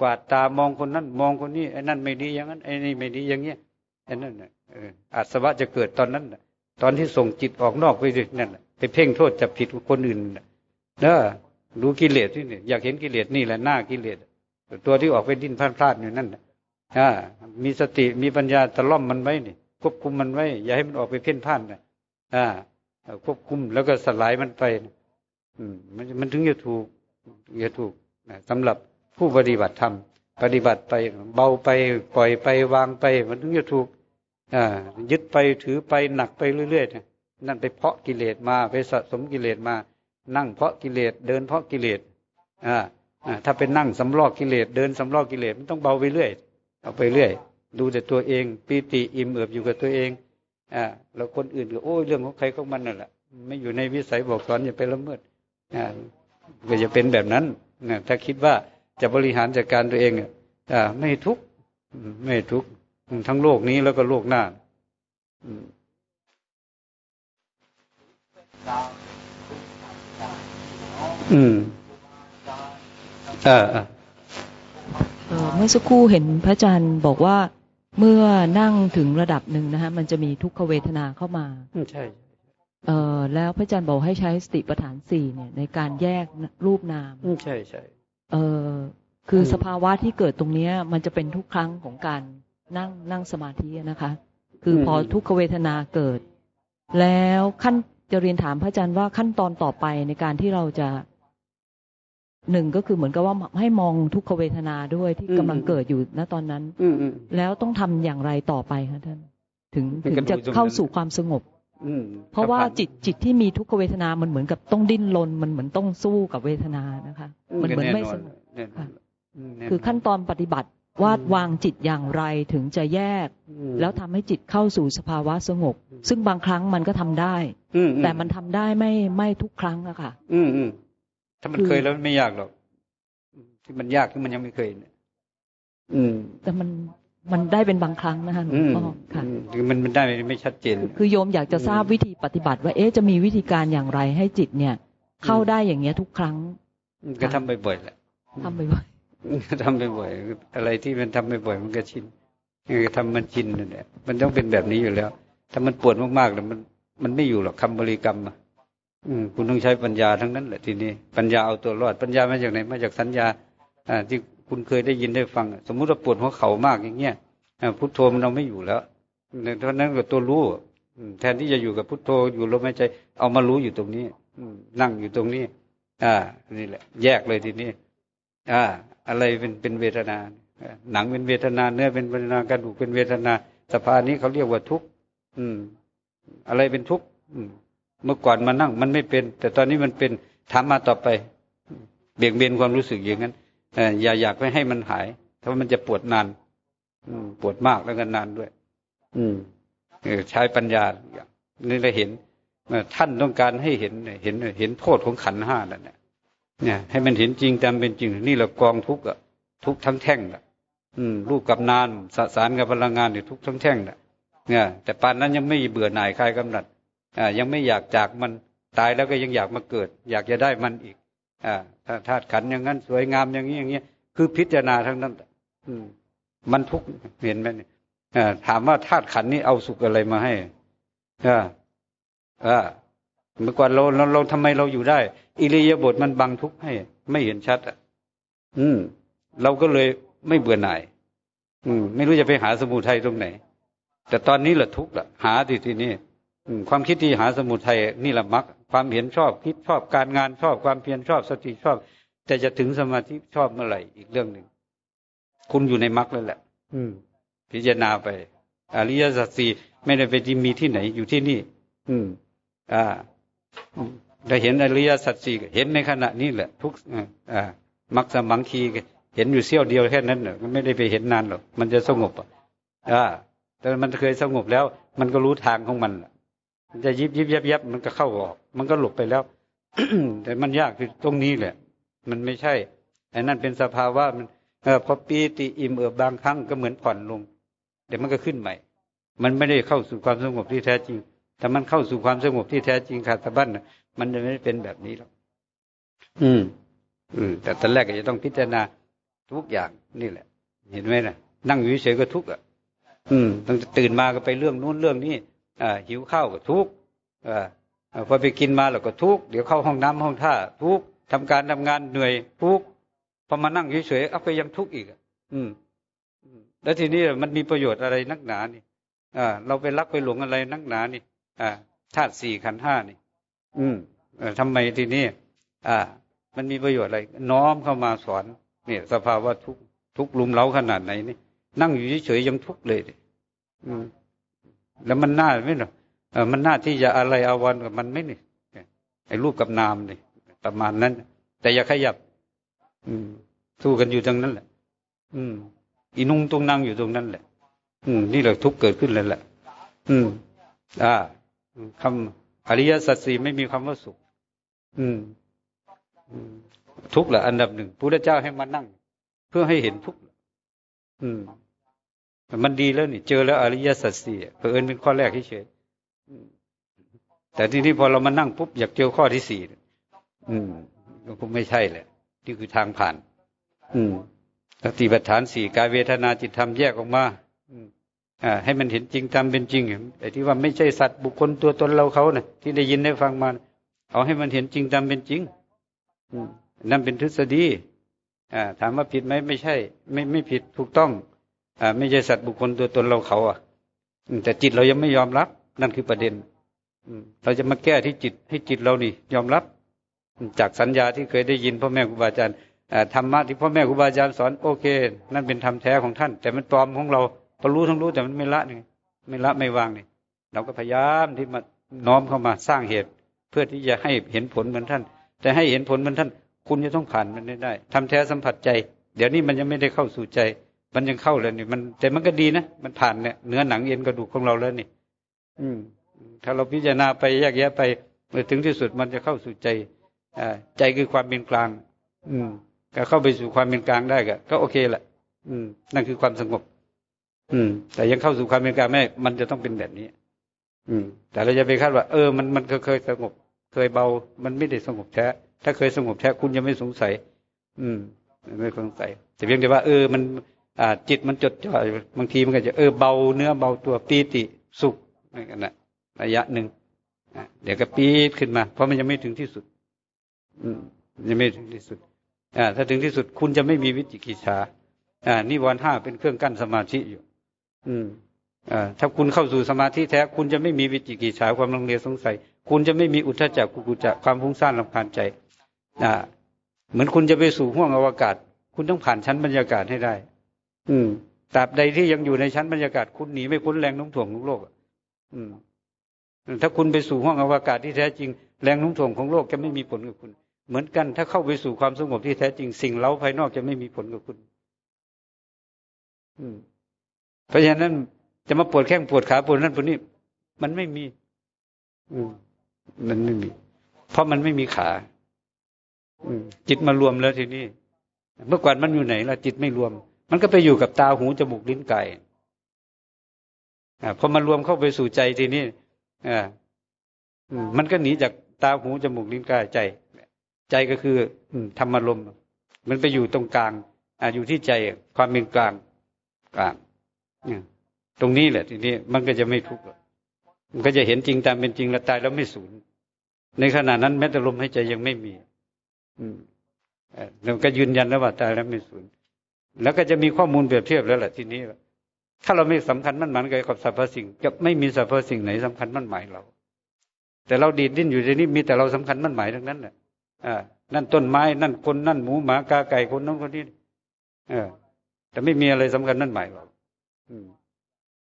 กวาดตามองคนนั้น มองคนนี้ไอ้นั่นไม่ดีอย่างนั้นไอ้นี่ไม่ดีอย่างเงี้ย อ้นั่นอาสวะจะเกิดตอนนั้นตอนที่ส่งจิตออกนอกไปนั่นไปเพ่งโทษจับผิดคนอื่นเนอะดูกิเลสที่นี่อยากเห็นกิเลสนี่แหละหน้ากิเลสตัวที่ออกไปดิ้นพลาดพลาดอยู่นั่นอ่ามีสติมีปัญญาตะล่อมมันไว้นี่ควบคุมมันไว้ อย่าให้มันออกไปเพ่นพ่านนะอ่าควบคุมแล้วก็สลายมันไปอืมมันมันถึงจะถูกจะถูกสำหรับผู้ปฏิบัติธรรมปฏิบัติไปเบาไปปล่อยไปวางไป มันถึงจะถูก ยึดไปถือไปหนักไปเรื่อยๆนั่นไปเพาะกิเลสมาไปสะสมกิเลสมา นั่งเพาะกิเลสเดินเพาะกิเลสอ่าถ้าเป็นนั่งสำลอกกิเลสเดินสำลอกกิเลสมันต้องเบาไปเรื่อยเอาไปเรื่อย ดูแต่ตัวเองปีติอิ่มเอิบอยู่กับตัวเองอ่าแล้วคนอื่นก็โอ้ยเรื่องของใครของมันนั่นแหละไม่อยู่ในวิสัยบอกสอนอย่าไปละเมิดอ่าก็จะเป็นแบบนั้นนะถ้าคิดว่าจะบริหารจัดการตัวเองอ่าไม่ทุกไม่ทุก ทั้งโลกนี้แล้วก็โลกหน้าอืมเออเมื่อสักครู่เห็นพระอาจารย์บอกว่าเมื่อนั่งถึงระดับหนึ่งนะฮะมันจะมีทุกขเวทนาเข้ามาใช่เออแล้วพระอาจารย์บอกให้ใช้สติปัฏฐานสี่เนี่ยในการแยกรูปนามใช่ใช่เออคือสภาวะที่เกิดตรงเนี้ย มันจะเป็นทุกครั้งของการ นั่งนั่งสมาธินะคะ คือพอทุกขเวทนาเกิด แล้วขั้นจะเรียนถามพระอาจารย์ว่าขั้นตอนต่อไปในการที่เราจะหนึ่งก็คือเหมือนกับว่าให้มองทุกขเวทนาด้วยที่กำลังเกิดอยู่ณตอนนั้น อืแล้วต้องทำอย่างไรต่อไปคะท่านถึงถึงจะเข้าสู่ความสงบเพราะว่าจิตจิตที่มีทุกขเวทนา มันเหมือนกับต้องดิ้นรนมันเหมือนต้องสู้กับเวทนานะคะ มันเหมือนไม่สงบคือขั้นตอนปฏิบัติ วาดวางจิตอย่างไรถึงจะแยก แล้วทำให้จิตเข้าสู่สภาวะสงบ ซึ่งบางครั้งมันก็ทำได้ แต่มันทำได้ไม่ไม่ทุกครั้งอะค่ะอืมถ้ามันเคยแล้วไม่ยากหรอกที่มันยากที่มันยังไม่เคยเนี่ยอืม แต่มันมันได้เป็นบางครั้งนะคะหลวงพ่อค่ะคือมันมันได้ไม่ชัดเจน คือโยมอยากจะทราบวิธีปฏิบัติ ว่าเอ๊ะจะมีวิธีการอย่างไรให้จิตเนี่ย เข้าได้อย่างเงี้ยทุกครั้ง ก็ทำบ่อยๆแหละทำบ่อยๆ ทำบ่อยอะไรที่มันทำบ่อยมันก็ชินทำมันชินนั่นแหละมันต้องเป็นแบบนี้อยู่แล้ว ถ้ามันปวดมากๆแล้วมันมันไม่อยู่หรอกคำบริกรรมอะคุณต้องใช้ปัญญาทั้งนั้นแหละทีนี้ปัญญาเอาตัวรอดปัญญามาจากไหนมาจากสัญญาอ่าที่คุณเคยได้ยินได้ฟัง สมมุติว่าปวดหัวเข่ามากอย่างเงี้ยพุทโธมันเราไม่อยู่แล้วเพราะนั้นก็ตัวรู้แทนที่จะอยู่กับพุทโธอยู่ลมหายใจ เอามารู้อยู่ตรงนี้นั่งอยู่ตรงนี้ อ่า นี่แหละ แยกเลยทีนี้ อ่า อะไรเป็นเป็นเวทนา หนังเป็นเวทนาเนื้อเป็นเวทนากระดูกเป็นเวทนา สภานี้เขาเรียกว่าทุกข์อืมอะไรเป็นทุกข์เมื่อก่อนมานั่ง มันไม่เป็น แต่ตอนนี้มันเป็นถามมาต่อไป เบี่ยงเบนความรู้สึกอย่างนั้นอย่าอยากไปให้มันหายเพราะมันจะปวดนานปวดมากแล้วกันนานด้วย อืมใช้ปัญญานี่เราเห็นท่านต้องการให้เห็นเห็นเห็นโทษของขันห้าแล้วเนี่ย เนี่ย ให้มันเห็นจริงตามเป็นจริง นี่เรากองทุกข์อะทุกทั้งแท่งละอืมรูปกับนานสสารกับพลังงานเนี่ยทุกทั้งแท่งละเนี่ย แต่ปานนั้นยังไม่เบื่อหน่ายคลายกำหนัดอ่ายังไม่อยากจากมันตายแล้วก็ยังอยากมาเกิด อยากจะได้มันอีก อ่าถ้าธาตุขันอย่างนั้น สวยงามอย่างนี้อย่างเงี้ยคือพิจารณาทั้งนั้นอืมมันทุกเห็นไหมเนี่ยถามว่าธาตุขันนี้เอาสุขอะไรมาให้อ่าอ่าเมื่อก่อนเราเราเราทำไมเราอยู่ได้ อิริยาบถมันบังทุกข์ให้ ไม่เห็นชัดอะ อืม เราก็เลยไม่เบื่อหน่าย อืม ไม่รู้จะไปหาสมุทัยตรงไหน แต่ตอนนี้แหละทุกข์ละหาที่ที่นี่ความคิดที่หาสมุทัยนี่แหละมักความเห็นชอบคิดชอบการงานชอบความเพียรชอบสติชอบ แต่จะถึงสมาธิชอบเมื่อไหร่อีกเรื่องหนึ่งคุณอยู่ในมรรคแล้วแหละ อืม พิจารณาไป อริยสัจสี่ไม่ได้ไปที่มีที่ไหนอยู่ที่นี่ อืม อ่า ได้เห็นอริยสัจสี่เห็นในขณะนี้แหละ ทุกอ่ามักสมังคีเห็นอยู่เสี้ยวเดียวแค่นั้นเนอะมันไม่ได้ไปเห็นนานหรอกมันจะสงบอ่าแต่มันเคยสงบแล้ว มันก็รู้ทางของมันมันจะยิบยิบยับยับมันก็เข้าออก มันก็หลบไปแล้วแต่มันยากคือตรงนี้แหละ มันไม่ใช่ไอ้นั่นเป็นสภาวะมันเออพอปีติอิ่มเอิบบางครั้งก็เหมือนผ่อนลงเดี๋ยวมันก็ขึ้นใหม่ มันไม่ได้เข้าสู่ความสงบที่แท้จริง แต่มันเข้าสู่ความสงบที่แท้จริงขาดสะบั้น มันจะไม่เป็นแบบนี้หรอกอืม อืม แต่ตอนแรกก็จะต้องพิจารณาทุกอย่างนี่แหละ เห็นไหมนะนั่งอยู่เฉยก็ทุกข์อะ อืมต้องตื่นมาก็ไปเรื่องนู้นเรื่องนี้อ่าหิวข้าวก็ทุกข์อ่าพอไปกินมาแล้วก็ทุกข์เดี๋ยวเข้าห้องน้ำห้องท่าทุกข์ทำการทำงานเหนื่อยทุกข์พอมานั่งเฉยๆเอาไปยังทุกข์อีกอืมแล้วทีนี้มันมีประโยชน์อะไรนักหนานี่อ่าเราไปรักไปหลงอะไรนักหนานี่อ่าธาตุสี่ขันห้านี่ อืมทำไมทีนี้อ่า มันมีประโยชน์อะไร น้อมเข้ามาสอนเนี่ย สภาวะทุกทุกลุมเล้าขนาดไหนนี่นั่งอยู่เฉยๆยังทุกเลยอืมแล้วมันน่าไม่หรอมันน่าที่จะอะไรอาวันกับมันไม่นี่ไอ้รูปกับนามนี่ประมาณนั้น แต่อย่าขยับ อืมสู้กันอยู่ตรงนั้นแหละ อืม อีนุ่งตรงนั่งอยู่ตรงนั้นแหละ อืม นี่แหละทุกเกิดขึ้นเลยแหละ อืม อ่าคำ อริยสัจสี่ไม่มีคำว่าสุข อืมทุกข์แหละอันดับหนึ่งพระเจ้าให้มานั่ง เพื่อให้เห็นทุกข์อืมมันดีแล้วนี่เจอแล้วอริยสัจสี่เผอิญเป็นข้อแรกที่เฉยแต่ทีนี้พอเรามานั่งปุ๊บอยากเจอข้อที่สี่อืมก็คงไม่ใช่แหละนี่คือทางผ่าน อืมสติปัฏฐานสี่กายเวทนาจิตธรรมแยกออกมา อืมอ่า ให้มันเห็นจริงตามเป็นจริงแต่ที่ว่าไม่ใช่สัตว์บุคคลตัวตนเราเขาเนะ่ยที่ได้ยินได้ฟังมา เอาให้มันเห็นจริงตามเป็นจริงนั่นเป็นทฤษฎีอ่าถามว่าผิดไหมไม่ใช่ ไม่ไม่ผิดถูกต้องอ่าไม่ใช่สัตว์บุคคลตัวตนเราเขา อะแต่จิตเรายังไม่ยอมรับ นั่นคือประเด็นเราจะมาแก้ที่จิตให้จิตเรานี่ ยอมรับ จากสัญญาที่เคยได้ยินพ่อแม่ครูบาอาจารย์ธรรมะที่พ่อแม่ครูบาอาจารย์สอนโอเค นั่นเป็นธรรมแท้ของท่าน แต่มันปลอมของเรา พอรู้ทั้งรู้แต่มันไม่ละนี่ไม่ละไม่วางนี่เราก็พยายามที่มาน้อมเข้ามาสร้างเหตุ เพื่อที่จะให้เห็นผลเหมือนท่าน แต่ให้เห็นผลเหมือนท่าน คุณจะต้องผ่านมันได้ทำแท้สัมผัสใจ เดี๋ยวนี้มันยังไม่ได้เข้าสู่ใจ มันยังเข้าเลยนี่มันแต่มันก็ดีนะมันผ่านเนี่ยเนื้อหนังเอ็นกระดูกของเราแล้วนี่ อืม ถ้าเราพิจารณาไปแยกแยะไปเมื่อถึงที่สุดมันจะเข้าสู่ใจอใจคือความเป็นกลาง อืม ก็เข้าไปสู่ความเป็นกลางได้ก็ก็โอเคแหละอืม นั่นคือความสงบ อืม แต่ยังเข้าสู่ความเป็นกลางไม่ มันจะต้องเป็นแบบนี้ อืม แต่เราจะไปคาดว่า เออ มันมันเคยสงบ เคยเบา มันไม่ได้สงบแท้ ถ้าเคยสงบแท้คุณจะไม่สงสัย อืม ไม่สงสัย แต่เพียงแต่ว่า เออ มัน อ่า จิตมันจดจ่อบางทีมันก็จะเออเบาเนื้อเบาตัวปีติสุขนี่กันนะระยะหนึ่งเดี๋ยวก็ปีดขึ้นมา เพราะมันยังไม่ถึงที่สุด อืม ยังไม่ถึงที่สุด อ่า ถ้าถึงที่สุดคุณจะไม่มีวิจิกิจฉาอ่านิวรณ์ห้าเป็นเครื่องกั้นสมาธิอยู่ อืมอ่าถ้าคุณเข้าสู่สมาธิแท้ คุณจะไม่มีวิจิกิจฉาความลังเลสงสัย คุณจะไม่มีอุทธจักกุกุจักความฟุ้งซ่านลำคาญใจ อ่า เหมือนคุณจะไปสู่ห้วงอวกาศ คุณต้องผ่านชั้นบรรยากาศให้ได้ อืมตราบใดที่ยังอยู่ในชั้นบรรยากาศ คุณหนีไม่พ้นแรงน้มถ่วงของโลกอืมถ้าคุณไปสู่ห้องอวกาศที่แท้จริง แรงน้มถ่วงของโลกจะไม่มีผลกับคุณ เหมือนกัน ถ้าเข้าไปสู่ความสงบที่แท้จริง สิ่งเล้าภายนอกจะไม่มีผลกับคุณ อืม เพราะฉะนั้นจะมาปวดแข้งปวดขาปวดนั่นปวดนี่มันไม่มีอืมมันไม่มี เพราะมันไม่มีขาอืมจิตมารวมแล้วทีนี้ เมื่อก่อนมันอยู่ไหนล่ะจิตไม่รวม มันก็ไปอยู่กับตาหูจมูกลิ้นกายอ่พอมารวมเข้าไปสู่ใจทีนี้อ่ามันก็หนีจากตาหูจมูกลิ้นกายใจ ใจก็คือธรรมารมมันไปอยู่ตรงกลางออยู่ที่ใจความเป็นกลางกลาง ตรงนี้แหละ ทีนี้มันก็จะไม่ทุกข์มันก็จะเห็นจริงตามเป็นจริงแล้วตายแล้วไม่สูญในขณะนั้นแม้แต่ลมหายใจยังไม่มี อืมเราก็ยืนยันแล้วว่าตายแล้วไม่สูญแล้วก็จะมีข้อมูลเปรียบเทียบแล้วแหละทีนี้ถ้าเราไม่สำคัญมั่นหมายกับสรรพสิ่ง จะไม่มีสรรพสิ่งไหนสำคัญมั่นหมายเรา แต่เราดีดดิ้นอยู่ในนี้มีแต่เราสำคัญมั่นหมายทั้งนั้นแหละอ่านั่นต้นไม้นั่นคนนั่นหมูหมากาไก่คนนั้นคนนี้เออแต่ไม่มีอะไรสำคัญนั่นหมายเรา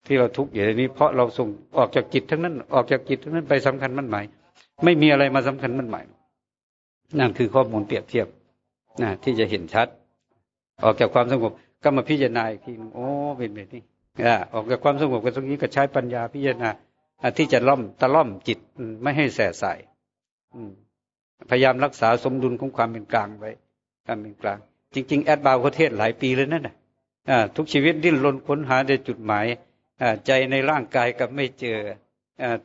ที่เราทุกข์อย่างนี้ เพราะเราส่งออกจากจิตทั้งนั้น ออกจากจิตทั้งนั้นไปสำคัญมั่นหมาย ไม่มีอะไรมาสำคัญมั่นหมาย นั่นคือข้อมูลเปรียบเทียบนะที่จะเห็นชัด ออกจากความสงบก็มาพิจารณาอีกทีโอ้เป็นแบบนี้ออกจากความสงบกันตรงนี้ก็ใช้ปัญญาพิจารณาที่จะล่อมตะล่อมจิตไม่ให้แสสายพยายามรักษาสมดุลของความเป็นกลางไว้ความเป็นกลาง จริง ๆ แอดบาวประเทศหลายปีเลยนั่นนะ ทุกชีวิตดิ้นรนค้นหาในจุดหมายใจในร่างกายกับไม่เจอ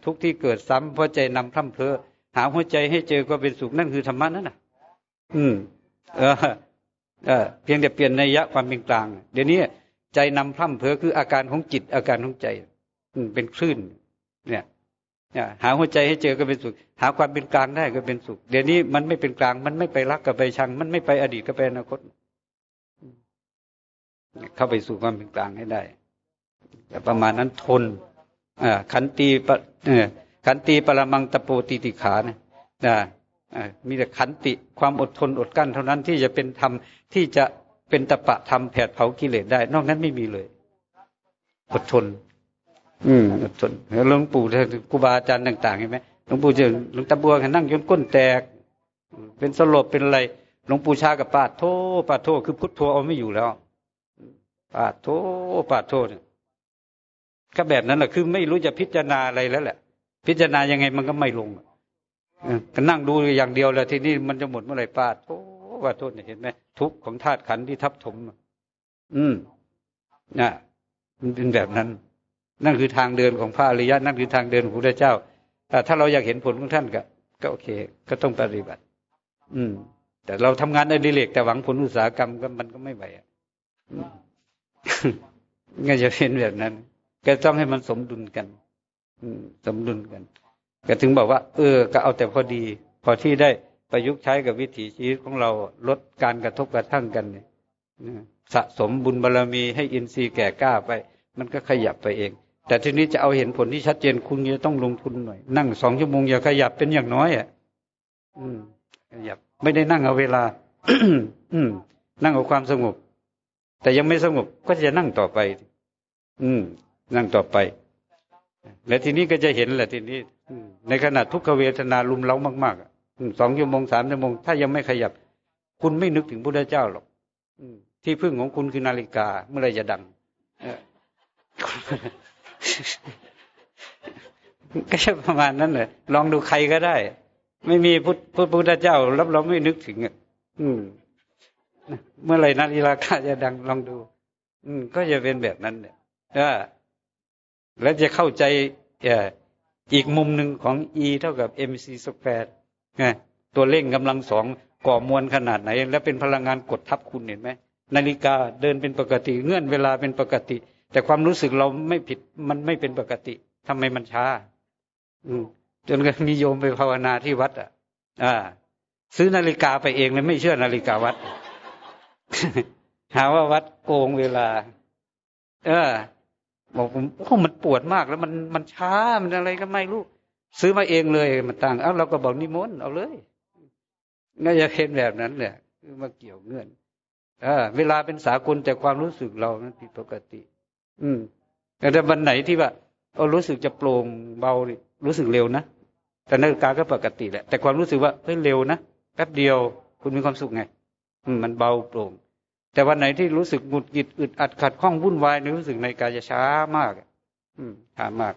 ทุกที่เกิดซ้ำเพราะใจนำพร่ำเพลอหาหัวใจให้เจอก็เป็นสุขนั่นคือธรรมะนั่นน่ะ อืม เออเออเพียงแต่เปลี่ยนในยะความเป็นกลาง เดี๋ยวนี้ใจนำพร่ำเพลอคืออาการของจิตอาการของใจ อืม เป็นคลื่น เนี่ยหาหัวใจให้เจอก็เป็นสุข หาความเป็นกลางได้ก็เป็นสุข เดี๋ยวนี้มันไม่เป็นกลาง มันไม่ไปรักกับไปชัง มันไม่ไปอดีตกับไปอนาคต เข้าไปสู่ความเป็นกลางให้ได้แต่ประมาณนั้นทนขันตีขันตีปรมังตะโปติติขานะนะมีแต่ขันติความอดทนอดกั้นเท่านั้นที่จะเป็นธรรมที่จะเป็นตะปะธรรมแผดเผากิเลสได้ นอกนั้นไม่มีเลย อดทน อืมอดทนหลวงปู่ครูบาอาจารย์ต่างๆเห็นไหมหลวงปู่เจอหลวงตาบัวนั่งจนก้นแตก เป็นสลบเป็นอะไรหลวงปู่ชากับปาโทปาโทคือพุทโธเอาไม่อยู่แล้ว ปาโทปาโทเนี่ยก็แบบนั้นแหละคือไม่รู้จะพิจารณาอะไรแล้วแหละ พิจารณายังไงมันก็ไม่ลงก็นั่งดูอย่างเดียวแล้วทีนี้มันจะหมดเมื่อไหร่ปาดโอ้ว่าโทษเห็นไหมทุกของธาตุขันที่ทับถมอืมนะมันเป็นแบบนั้น นั่นคือทางเดินของพระอริยะ นั่นคือทางเดินของพระเจ้าถ้าเราอยากเห็นผลของท่านก็ก็โอเค ก็ต้องปฏิบัติ อืม แต่เราทำงานในดิเลกแต่หวังผลอุตสาหกรรมก็มันก็ไม่ไหวอะ ก็จะเป็นแบบนั้น ก็ต้องให้มันสมดุลกัน อืสมดุลกัน ก็ถึงบอกว่า เออ ก็เอาแต่พอดี พอที่ได้ประยุกต์ใช้กับวิถีชีวิตของเราลดการกระทบกระทั่งกันเนี่ยสะสมบุญบารรมีให้อินทรีย์แก่กล้าไป มันก็ขยับไปเอง แต่ทีนี้จะเอาเห็นผลที่ชัดเจนคุณจะต้องลงทุนหน่อย นั่งสองชั่วโมงอย่าขยับเป็นอย่างน้อยอะ อืมขยับ ไม่ได้นั่งเอาเวลา อืมนั่งเอาความสงบ แต่ยังไม่สงบก็จะนั่งต่อไป อืม นั่งต่อไป และทีนี้ก็จะเห็นแหละทีนี้ในขณะทุกขเวทนาลุมเล้ามากๆสองชั่วโมงสามชั่วโมงถ้ายังไม่ขยับ คุณไม่นึกถึงพระเจ้าหรอกที่พึ่งของคุณคือนาฬิกา เมื่อไรจะดังก็จะประมาณนั้นเลยลองดูใครก็ได้ ไม่มีพุทธพุทธเจ้ารับเราไม่นึกถึงอะ เมื่อไรนาฬิกาจะดังลองดู อืม ก็จะเป็นแบบนั้นเนี่ยและจะเข้าใจอีกมุมหนึ่งของ E เท่ากับ mc square ตัวเร่งกำลังสองก่อมวลขนาดไหน และเป็นพลังงานกดทับคุณเห็นไหมนาฬิกาเดินเป็นปกติ เงื่อนเวลาเป็นปกติ แต่ความรู้สึกเราไม่ผิดมันไม่เป็นปกติทำไมมันช้า อืม จนก็มีโยมไปภาวนาที่วัด อะ อ่า ซื้อนาฬิกาไปเองเลยไม่เชื่อนาฬิกาวัด หาว่าวัดโกงเวลา เออ บอกผมโอ้มันปวดมากแล้วมันมันช้ามันอะไรก็ไม่รู้ซื้อมาเองเลยมันต่างเอ้าเราก็บอกนิมนต์เอาเลยน่าจะเห็นแบบนั้นเนี่ยคือมาเกี่ยวเงื่อนเออเวลาเป็นสากลแต่ความรู้สึกเรานั้นผิดปกติ อืมแต่วันไหนที่ว่าเอารู้สึกจะโปร่งเบารู้สึกเร็วนะแต่นาฬิกาก็ปกติแหละแต่ความรู้สึกว่าเฮ้ยเร็วนะแป๊บเดียวคุณมีความสุขไง มันเบาโปร่ง แต่วันไหนที่รู้สึกหงุดหงิดอึดอัดขัดข้องวุ่นวายรู้สึกในกายจะช้ามาก อืมช้ามาก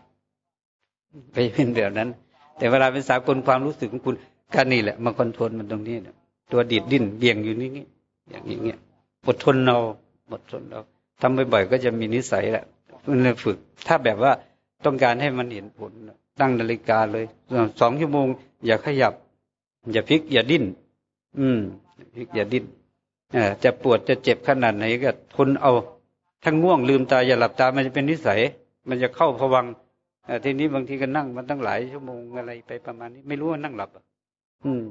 ไปเป็นแบบนั้น แต่เวลาเป็นสากลความรู้สึกของคุณก็นี่แหละมาคอนโทรลมันตรงนี้เนี่ยตัวดิดดิ้นเบี่ยงอยู่นี่นี่อย่างนี้เงี้ยอดทนเราอดทนเราทำบ่อยๆก็จะมีนิสัยแหละมันเลยฝึก ถ้าแบบว่าต้องการให้มันเห็นผลตั้งนาฬิกาเลยสองชั่วโมง อย่าขยับ อย่าพลิก อย่าดิ้น อืม อย่าดิ้นจะปวดจะเจ็บขนาดไหนก็ทนเอาถ้าง่วงลืมตาอย่าหลับตามันจะเป็นนิสัย มันจะเข้าผวังทีนี้บางทีก็นั่งมันตั้งหลายชั่วโมงอะไรไปประมาณนี้ ไม่รู้ว่านั่งหลับอืม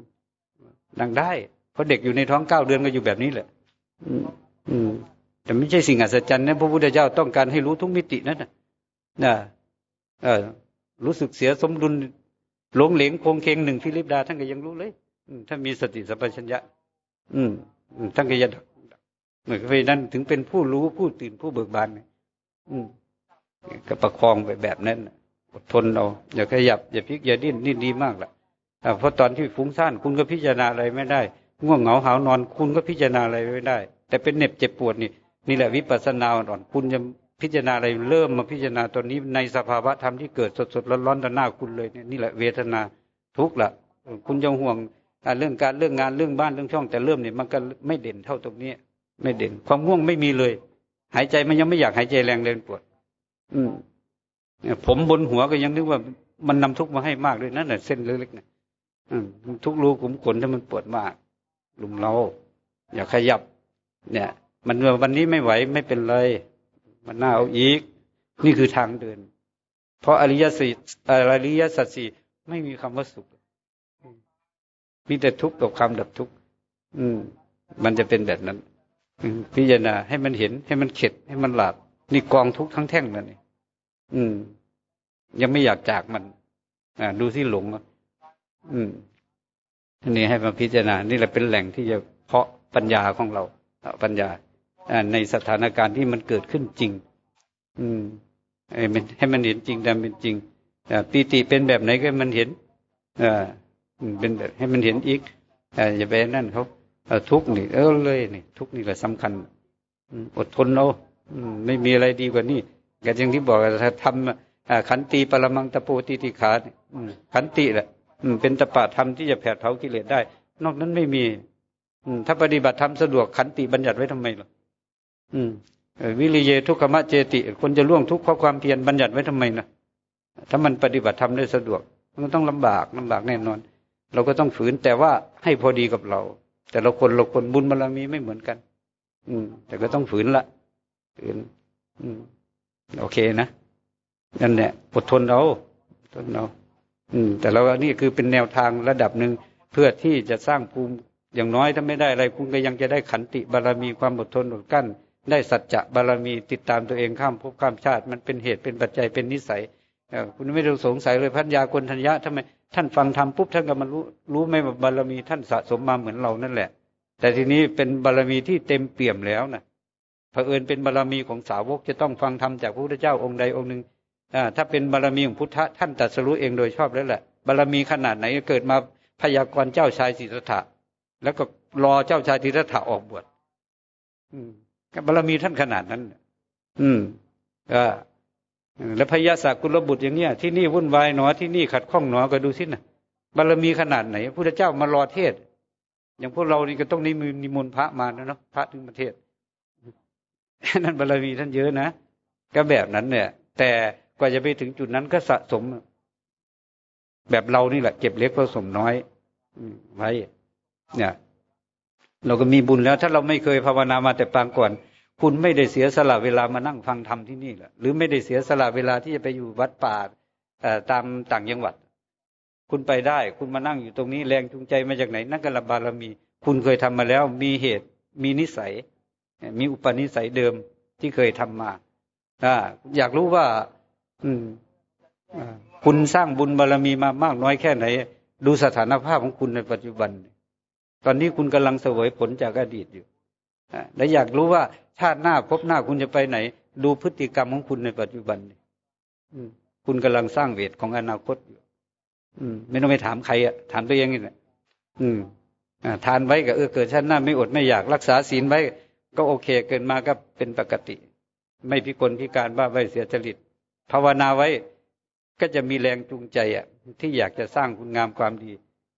นั่งได้ เพราะเด็กอยู่ในท้องเก้าเดือนก็อยู่แบบนี้แหละอืมอืมแต่ไม่ใช่สิ่งอัศจรรย์นะพระพุทธเจ้าต้องการให้รู้ทุกมิตินั่นนะนะเออรู้สึกเสียสมดุลหลงเหลงโคงเคงหนึ่งฟิลิปดาท่านก็ยังรู้เลยถ้ามีสติสัมปชัญญะ อืมท่านก็ยังเหมือนกับนั้นถึงเป็นผู้รู้ผู้ตื่นผู้เบิกบานอืมก็ประคองไปแบบนั้นอดทนเอาอย่าขยับอย่าพลิกอย่าดิ้นนี่ดีมากละเพราะตอนที่ฟุ้งซ่านคุณก็พิจารณาอะไรไม่ได้ ง่วงเหงาหานอน คุณก็พิจารณาอะไรไม่ได้ แต่เป็นเหน็บเจ็บปวดนี่นี่แหละวิปัสสนาอ่อนคุณจะพิจารณาอะไรเริ่มมาพิจารณาตอนนี้ในสภาวะธรรมที่เกิดสดๆร้อนๆต่อหน้าคุณเลยเนี่ยนี่แหละเวทนาทุกข์ละคุณจะห่วง เรื่องการเรื่องงานเรื่องบ้านเรื่องช่อง แต่เริ่มเนี่ยมันก็ไม่เด่นเท่าตรงนี้ ไม่เด่น ความง่วงไม่มีเลย หายใจมันยังไม่อยากหายใจแรงเลยปวด อืมผมบนหัวก็ยังนึกว่ามันนำทุกข์มาให้มากเลยนั่นแหละเส้นเล็กๆนี่ยทุกรูขุมขนถ้ามันปวดมากลุมเราอย่าขยับ เนี่ย มันวันนี้ไม่ไหวไม่เป็นไรมันน่าเอาอีก นี่คือทางเดิน เพราะอริยสัจอริยสัจสี่ไม่มีคำว่าสุข มีแต่ทุกข์กับความดับทุกข์อืม มันจะเป็นแบบนั้นพิจารณาให้มันเห็นให้มันเข็ดให้มันหลับนี่กองทุกข์ทั้งแท่งแล้วนี่อืม ยังไม่อยากจากมัน อ่า ดูที่หลงอืมนี่ให้มาพิจารณา นี่แหละเป็นแหล่งที่จะเพาะปัญญาของเราปัญญาในสถานการณ์ที่มันเกิดขึ้นจริง อืมให้มันเห็นจริงตามเป็นจริงปีติเป็นแบบไหนก็มันเห็นอ เป็นแบบให้มันเห็นอีกอย่าไปนั่นเขาทุกนี่เออเลยนี่ทุกนี่แหละสำคัญอดทนเอาไม่มีอะไรดีกว่านี้ก็อย่างที่บอกถ้าทำขันตีปรมังตะโปติติขาขันติแหละเป็นตปาธรรมที่จะแผดเผากิเลสได้ นอกนั้นไม่มีถ้าปฏิบัติธรรมสะดวกขันติบัญญัติไว้ทำไมล่ะอืมวิริเยทุกขมะเจติ คนจะล่วงทุกข์เพราะความเพียรบัญญัติไว้ทำไมนะถ้ามันปฏิบัติทำได้สะดวก มันต้องลำบากลำบากแน่นอน เราก็ต้องฝืนแต่ว่าให้พอดีกับเรา แต่เราคนเราคนบุญบารมีไม่เหมือนกัน อืม แต่ก็ต้องฝืนละฝืน อืม โอเคนะนั่นแหละอดทนเอาทนเอาอืม แต่เราอันนี้คือเป็นแนวทางระดับหนึ่งเพื่อที่จะสร้างภูมิอย่างน้อยถ้าไม่ได้อะไรคุณก็ยังจะได้ขันติบารมีความอดทนอดกั้น ได้สัจจะบารมีติดตามตัวเองข้ามภพข้ามชาติ มันเป็นเหตุเป็นปัจจัยเป็นนิสัยคุณไม่ต้องสงสัยเลยพัญญาคนทัญญะทำไม ท่านฟังธรรมปุ๊บท่านก็มันรู้รู้ไหมว่าบารมีท่านสะสมมาเหมือนเรานั่นแหละ แต่ทีนี้เป็นบารมีที่เต็มเปี่ยมแล้วนะเผอิญเป็นบารมีของสาวกจะต้องฟังธรรมจากพระพุทธเจ้าองค์ใดองค์หนึ่งถ้าเป็นบารมีของพุทธะท่านตัดสรู้เองโดยชอบแล้วแหละ บารมีขนาดไหนเกิดมาพยากรณ์เจ้าชายสิทธัตถะแล้วก็รอเจ้าชายสิทธัตถะออกบวชบารมีท่านขนาดนั้น อืมก็ แล้วพยาศกุลบุตรอย่างเนี้ยที่นี่วุ่นวายหนอที่นี่ขัดข้องหนอก็ดูสินะบารมีขนาดไหนพระเจ้ามารอเทศ อย่างพวกเรานี่ก็ต้องนิมนิมนต์พระมานะเนาะพระถึงประเทศนั่นบารมีท่านเยอะนะก็แบบนั้นเนี่ย แต่กว่าจะไปถึงจุดนั้นก็สะสม แบบเรานี่แหละ เก็บเล็กผสมน้อยไว้เนี่ย เราก็มีบุญแล้ว ถ้าเราไม่เคยภาวนามาแต่ปางก่อน คุณไม่ได้เสียสละเวลามานั่งฟังธรรมที่นี่หละหรือไม่ได้เสียสละเวลาที่จะไปอยู่วัดป่าตามต่างจังหวัด คุณไปได้ คุณมานั่งอยู่ตรงนี้แรงจูงใจมาจากไหน นั่นก็ละบารมี คุณเคยทำมาแล้ว มีเหตุ มีนิสัย มีอุปนิสัยเดิมที่เคยทำมาอยากรู้ว่า อืมคุณสร้างบุญบารรมีมามากน้อยแค่ไหน ดูสถานภาพของคุณในปัจจุบัน ตอนนี้คุณกำลังเสวยผลจากอดีตอยู่ และอยากรู้ว่าชาติหน้าพบหน้าคุณจะไปไหน ดูพฤติกรรมของคุณในปัจจุบันคุณกำลังสร้างเวทของอนาคตอยู่ไม่ต้องไปถามใครอะถามตัวเองนี่แหละทานไว้ก็เออเกิดชาติหน้าไม่อดไม่อยากรักษาศีลไว้ ก็โอเค เกินมาก็เป็นปกติ ไม่พิกลพิการบ้าใบเสียจริต ภาวนาไว้ก็จะมีแรงจูงใจอะ ที่อยากจะสร้างคุณงามความดี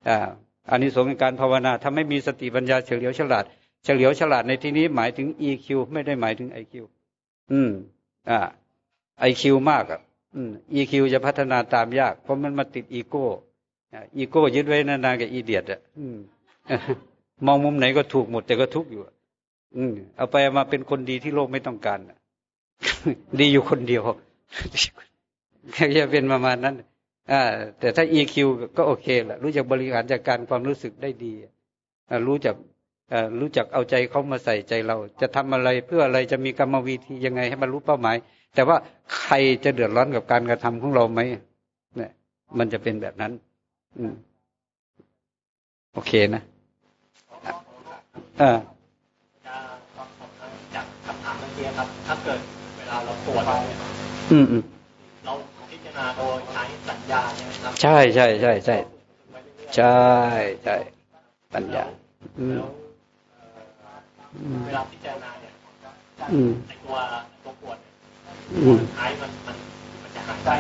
อ่าอันนี้สงการภาวนาทำให้มีสติปัญญาเฉลียวฉลาด เฉลียวฉลาดในที่นี้หมายถึง EQ ไม่ได้หมายถึง IQ อืม อ่า IQ มากอะ อืม EQ จะพัฒนาตามยาก เพราะมันมาติดอีโก้อีโก้ยึดไว้นานๆกับอีเดียดอะมองมุมไหนก็ถูกหมด แต่ก็ทุกอยู่ อืม เอาไปมาเป็นคนดีที่โลกไม่ต้องการดีอยู่คนเดียวแค่จะเป็นประมาณนั้นอ่าแต่ถ้า EQ ก็โอเคแหละรู้จักบริหารจัดการความรู้สึกได้ดีรู้จัก รู้จักเอาใจเขามาใส่ใจเรา จะทำอะไรเพื่ออะไรจะมีกรรมวิธียังไงให้บรรลุเป้าหมาย แต่ว่าใครจะเดือดร้อนกับการกระทำของเราไหมเนี่ย มันจะเป็นแบบนั้น อืมโอเคนะอ่าจากคำถามเมื่อกี้ครับ ถ้าเกิดเวลาเราปวดเนี่ยอืมอืมเราพิจารณาโดยใช้สัญญาใช่ไหมครับ ใช่ใช่ใช่ใช่ใช่ใช่ปัญญา อืม เวลาพิจารณาเนี่ยไอตัวตัวปวดหายมันมันมันจะหายได้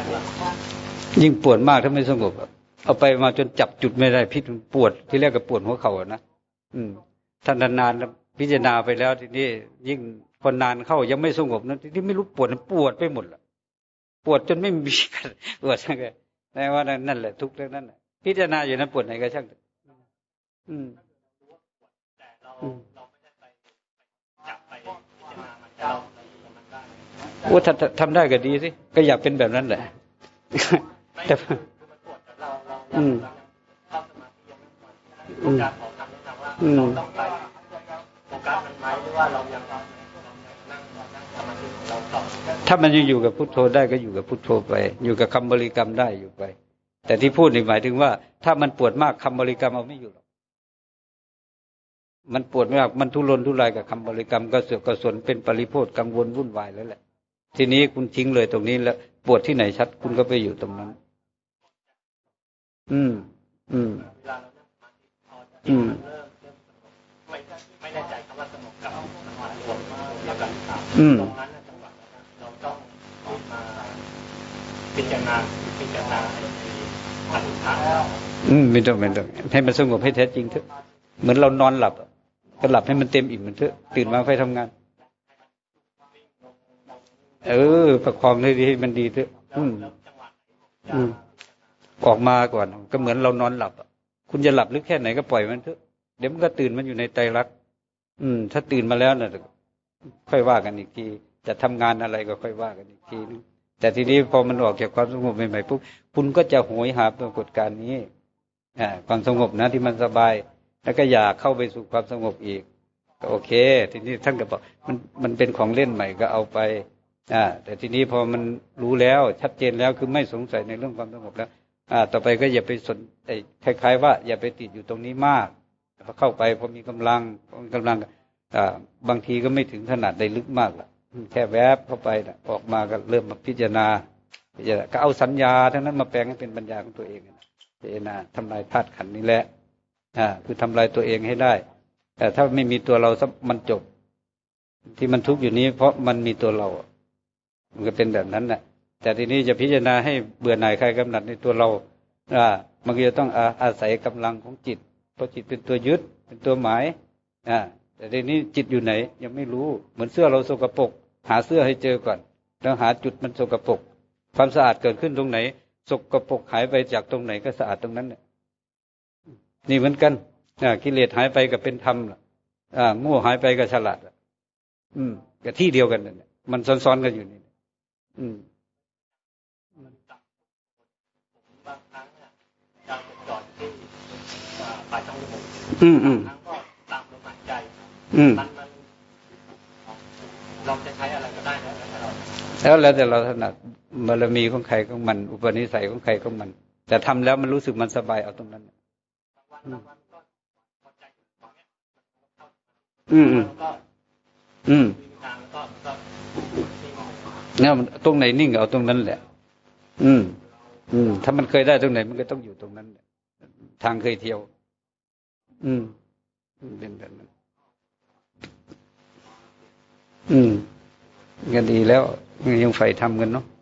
ยิ่งปวดมากถ้าไม่สงบเอาไปมาจนจับจุดไม่ได้พิษปวดที่แรกก็ปวดหัวเข่านะอืมท่านนานๆพิจารณาไปแล้วทีนี้ยิ่งคนนานเข้ายังไม่สงบนั้นที่ไม่รู้ปวดปวดไปหมดละปวดจนไม่มีกันปวดช่างไงแต่ว่านั่นแหละ ทุกเรื่องนั้นพิจารณาอยู่นั้นปวดไหนก็ช่างอืม โอ้ถ้าทำได้ก็ดีสิ ก็อยากเป็นแบบนั้นแหละ แต่อืมอืมอืมถ้ามันยังอยู่กับพุทโธได้ก็อยู่กับพุทโธไป อยู่กับคำบริกรรมได้อยู่ไป แต่ที่พูดนี่หมายถึงว่า ถ้ามันปวดมากคำบริกรรมเอาไม่อยู่หรอก มันปวดมากมันทุรนทุรายกับคำบริกรรมก็เสือกกระสนเป็นปริโพธกังวลวุ่นวายแล้วแหละ ทีนี้คุณทิ้งเลยตรงนี้แล้วปวดที่ไหนชัด คุณก็ไปอยู่ตรงนั้น อืม อืมอืมไม่แน่ใจคำว่าสงบกับมันรวมแล้วกันตรงนั้นจังหวะเราต้องมาพิจารณาพิจารณาให้อธิษฐานอืมไม่ต้องไม่ต้องให้มันสงบให้แท้จริงเถอะเหมือนเรานอนหลับ ก็หลับให้มันเต็มอิ่มมันเถอะตื่นมาไปทำงาน เออ ประคองให้ดีให้มันดีเถอะอืมอืมออกมาก่อน ก็เหมือนเรานอนหลับคุณจะหลับหรือแค่ไหนก็ปล่อยมันเถอะเดี๋ยวมันก็ตื่นมันอยู่ในใจรัก อืม ถ้าตื่นมาแล้วนะค่อยว่ากันอีกที จะทำงานอะไรก็ค่อยว่ากันอีกทีนึงแต่ทีนี้พอมันออกจากความสงบใหม่ๆปุ๊บคุณก็จะโหยหาปรากฏการณ์นี้อ่าความสงบนะที่มันสบาย แล้วก็อยากเข้าไปสู่ความสงบอีกก็โอเค ทีนี้ท่านก็บอกมันมันเป็นของเล่นใหม่ก็เอาไปอ่าแต่ทีนี้พอมันรู้แล้วชัดเจนแล้วคือไม่สงสัยในเรื่องความสงบแล้ว อ่า ต่อไปก็อย่าไปสนไอ้คล้ายๆว่า อย่าไปติดอยู่ตรงนี้มากพอเข้าไปพอมีกำลังพอมีกำลังอ่าบางทีก็ไม่ถึงขนาดได้ลึกมากละแค่แวบเข้าไปนะออกมาก็เริ่มมาพิจารณาพิจารณาก็เอาสัญญาทั้งนั้นมาแปลงให้เป็นปัญญาของตัวเองพิจารณาทำลายธาตุขันนี้แหละ อ่าคือทำลายตัวเองให้ได้ แต่ถ้าไม่มีตัวเราสัมันจบ ที่มันทุกข์อยู่นี้ เพราะมันมีตัวเรา มันก็เป็นแบบนั้นแหละแต่ทีนี้จะพิจารณาให้เบื่อหน่ายใครกำหนัดในตัวเราอ่ามันก็จะต้องอาอาศัยกำลังของจิต เพราะจิตเป็นตัวยึดเป็นตัวหมายอ่าแต่ทีนี้จิตอยู่ไหน ยังไม่รู้เหมือนเสื้อเราสกปรกหาเสื้อให้เจอก่อน แล้วหาจุดมันสกปรกความสะอาดเกิดขึ้นตรงไหนสกปรกหายไปจากตรงไหนก็สะอาดตรงนั้นเนี่ย นี่เหมือนกันกิเลสหายไปกับเป็นธรรมล่ะโง่หายไปกับฉลาดอืมกับที่เดียวกันเนี่ยมันซ้อนๆกันอยู่นี่อืมบางครั้งเนี่ยการจอดที่ปลายช่องจมูกอืมอืมก็ตามลมหายใจอืมมันมันเราจะใช้อะไรก็ได้แล้วแล้วแต่เราถนัดบารมีของใครของมัน อุปนิสัยของใครของมัน แต่ทำแล้วมันรู้สึกมันสบายเอาตรงนั้น อืม อืม อืมเนี่ยตรงไหนนิ่งเอาตรงนั้นแหละ อืม อืม ถ้ามันเคยได้ตรงไหน มันก็ต้องอยู่ตรงนั้นทางเคยเที่ยว อืมเป็นแบบนั้น อืมกันดีแล้วยังใฝ่ทำกันเนาะ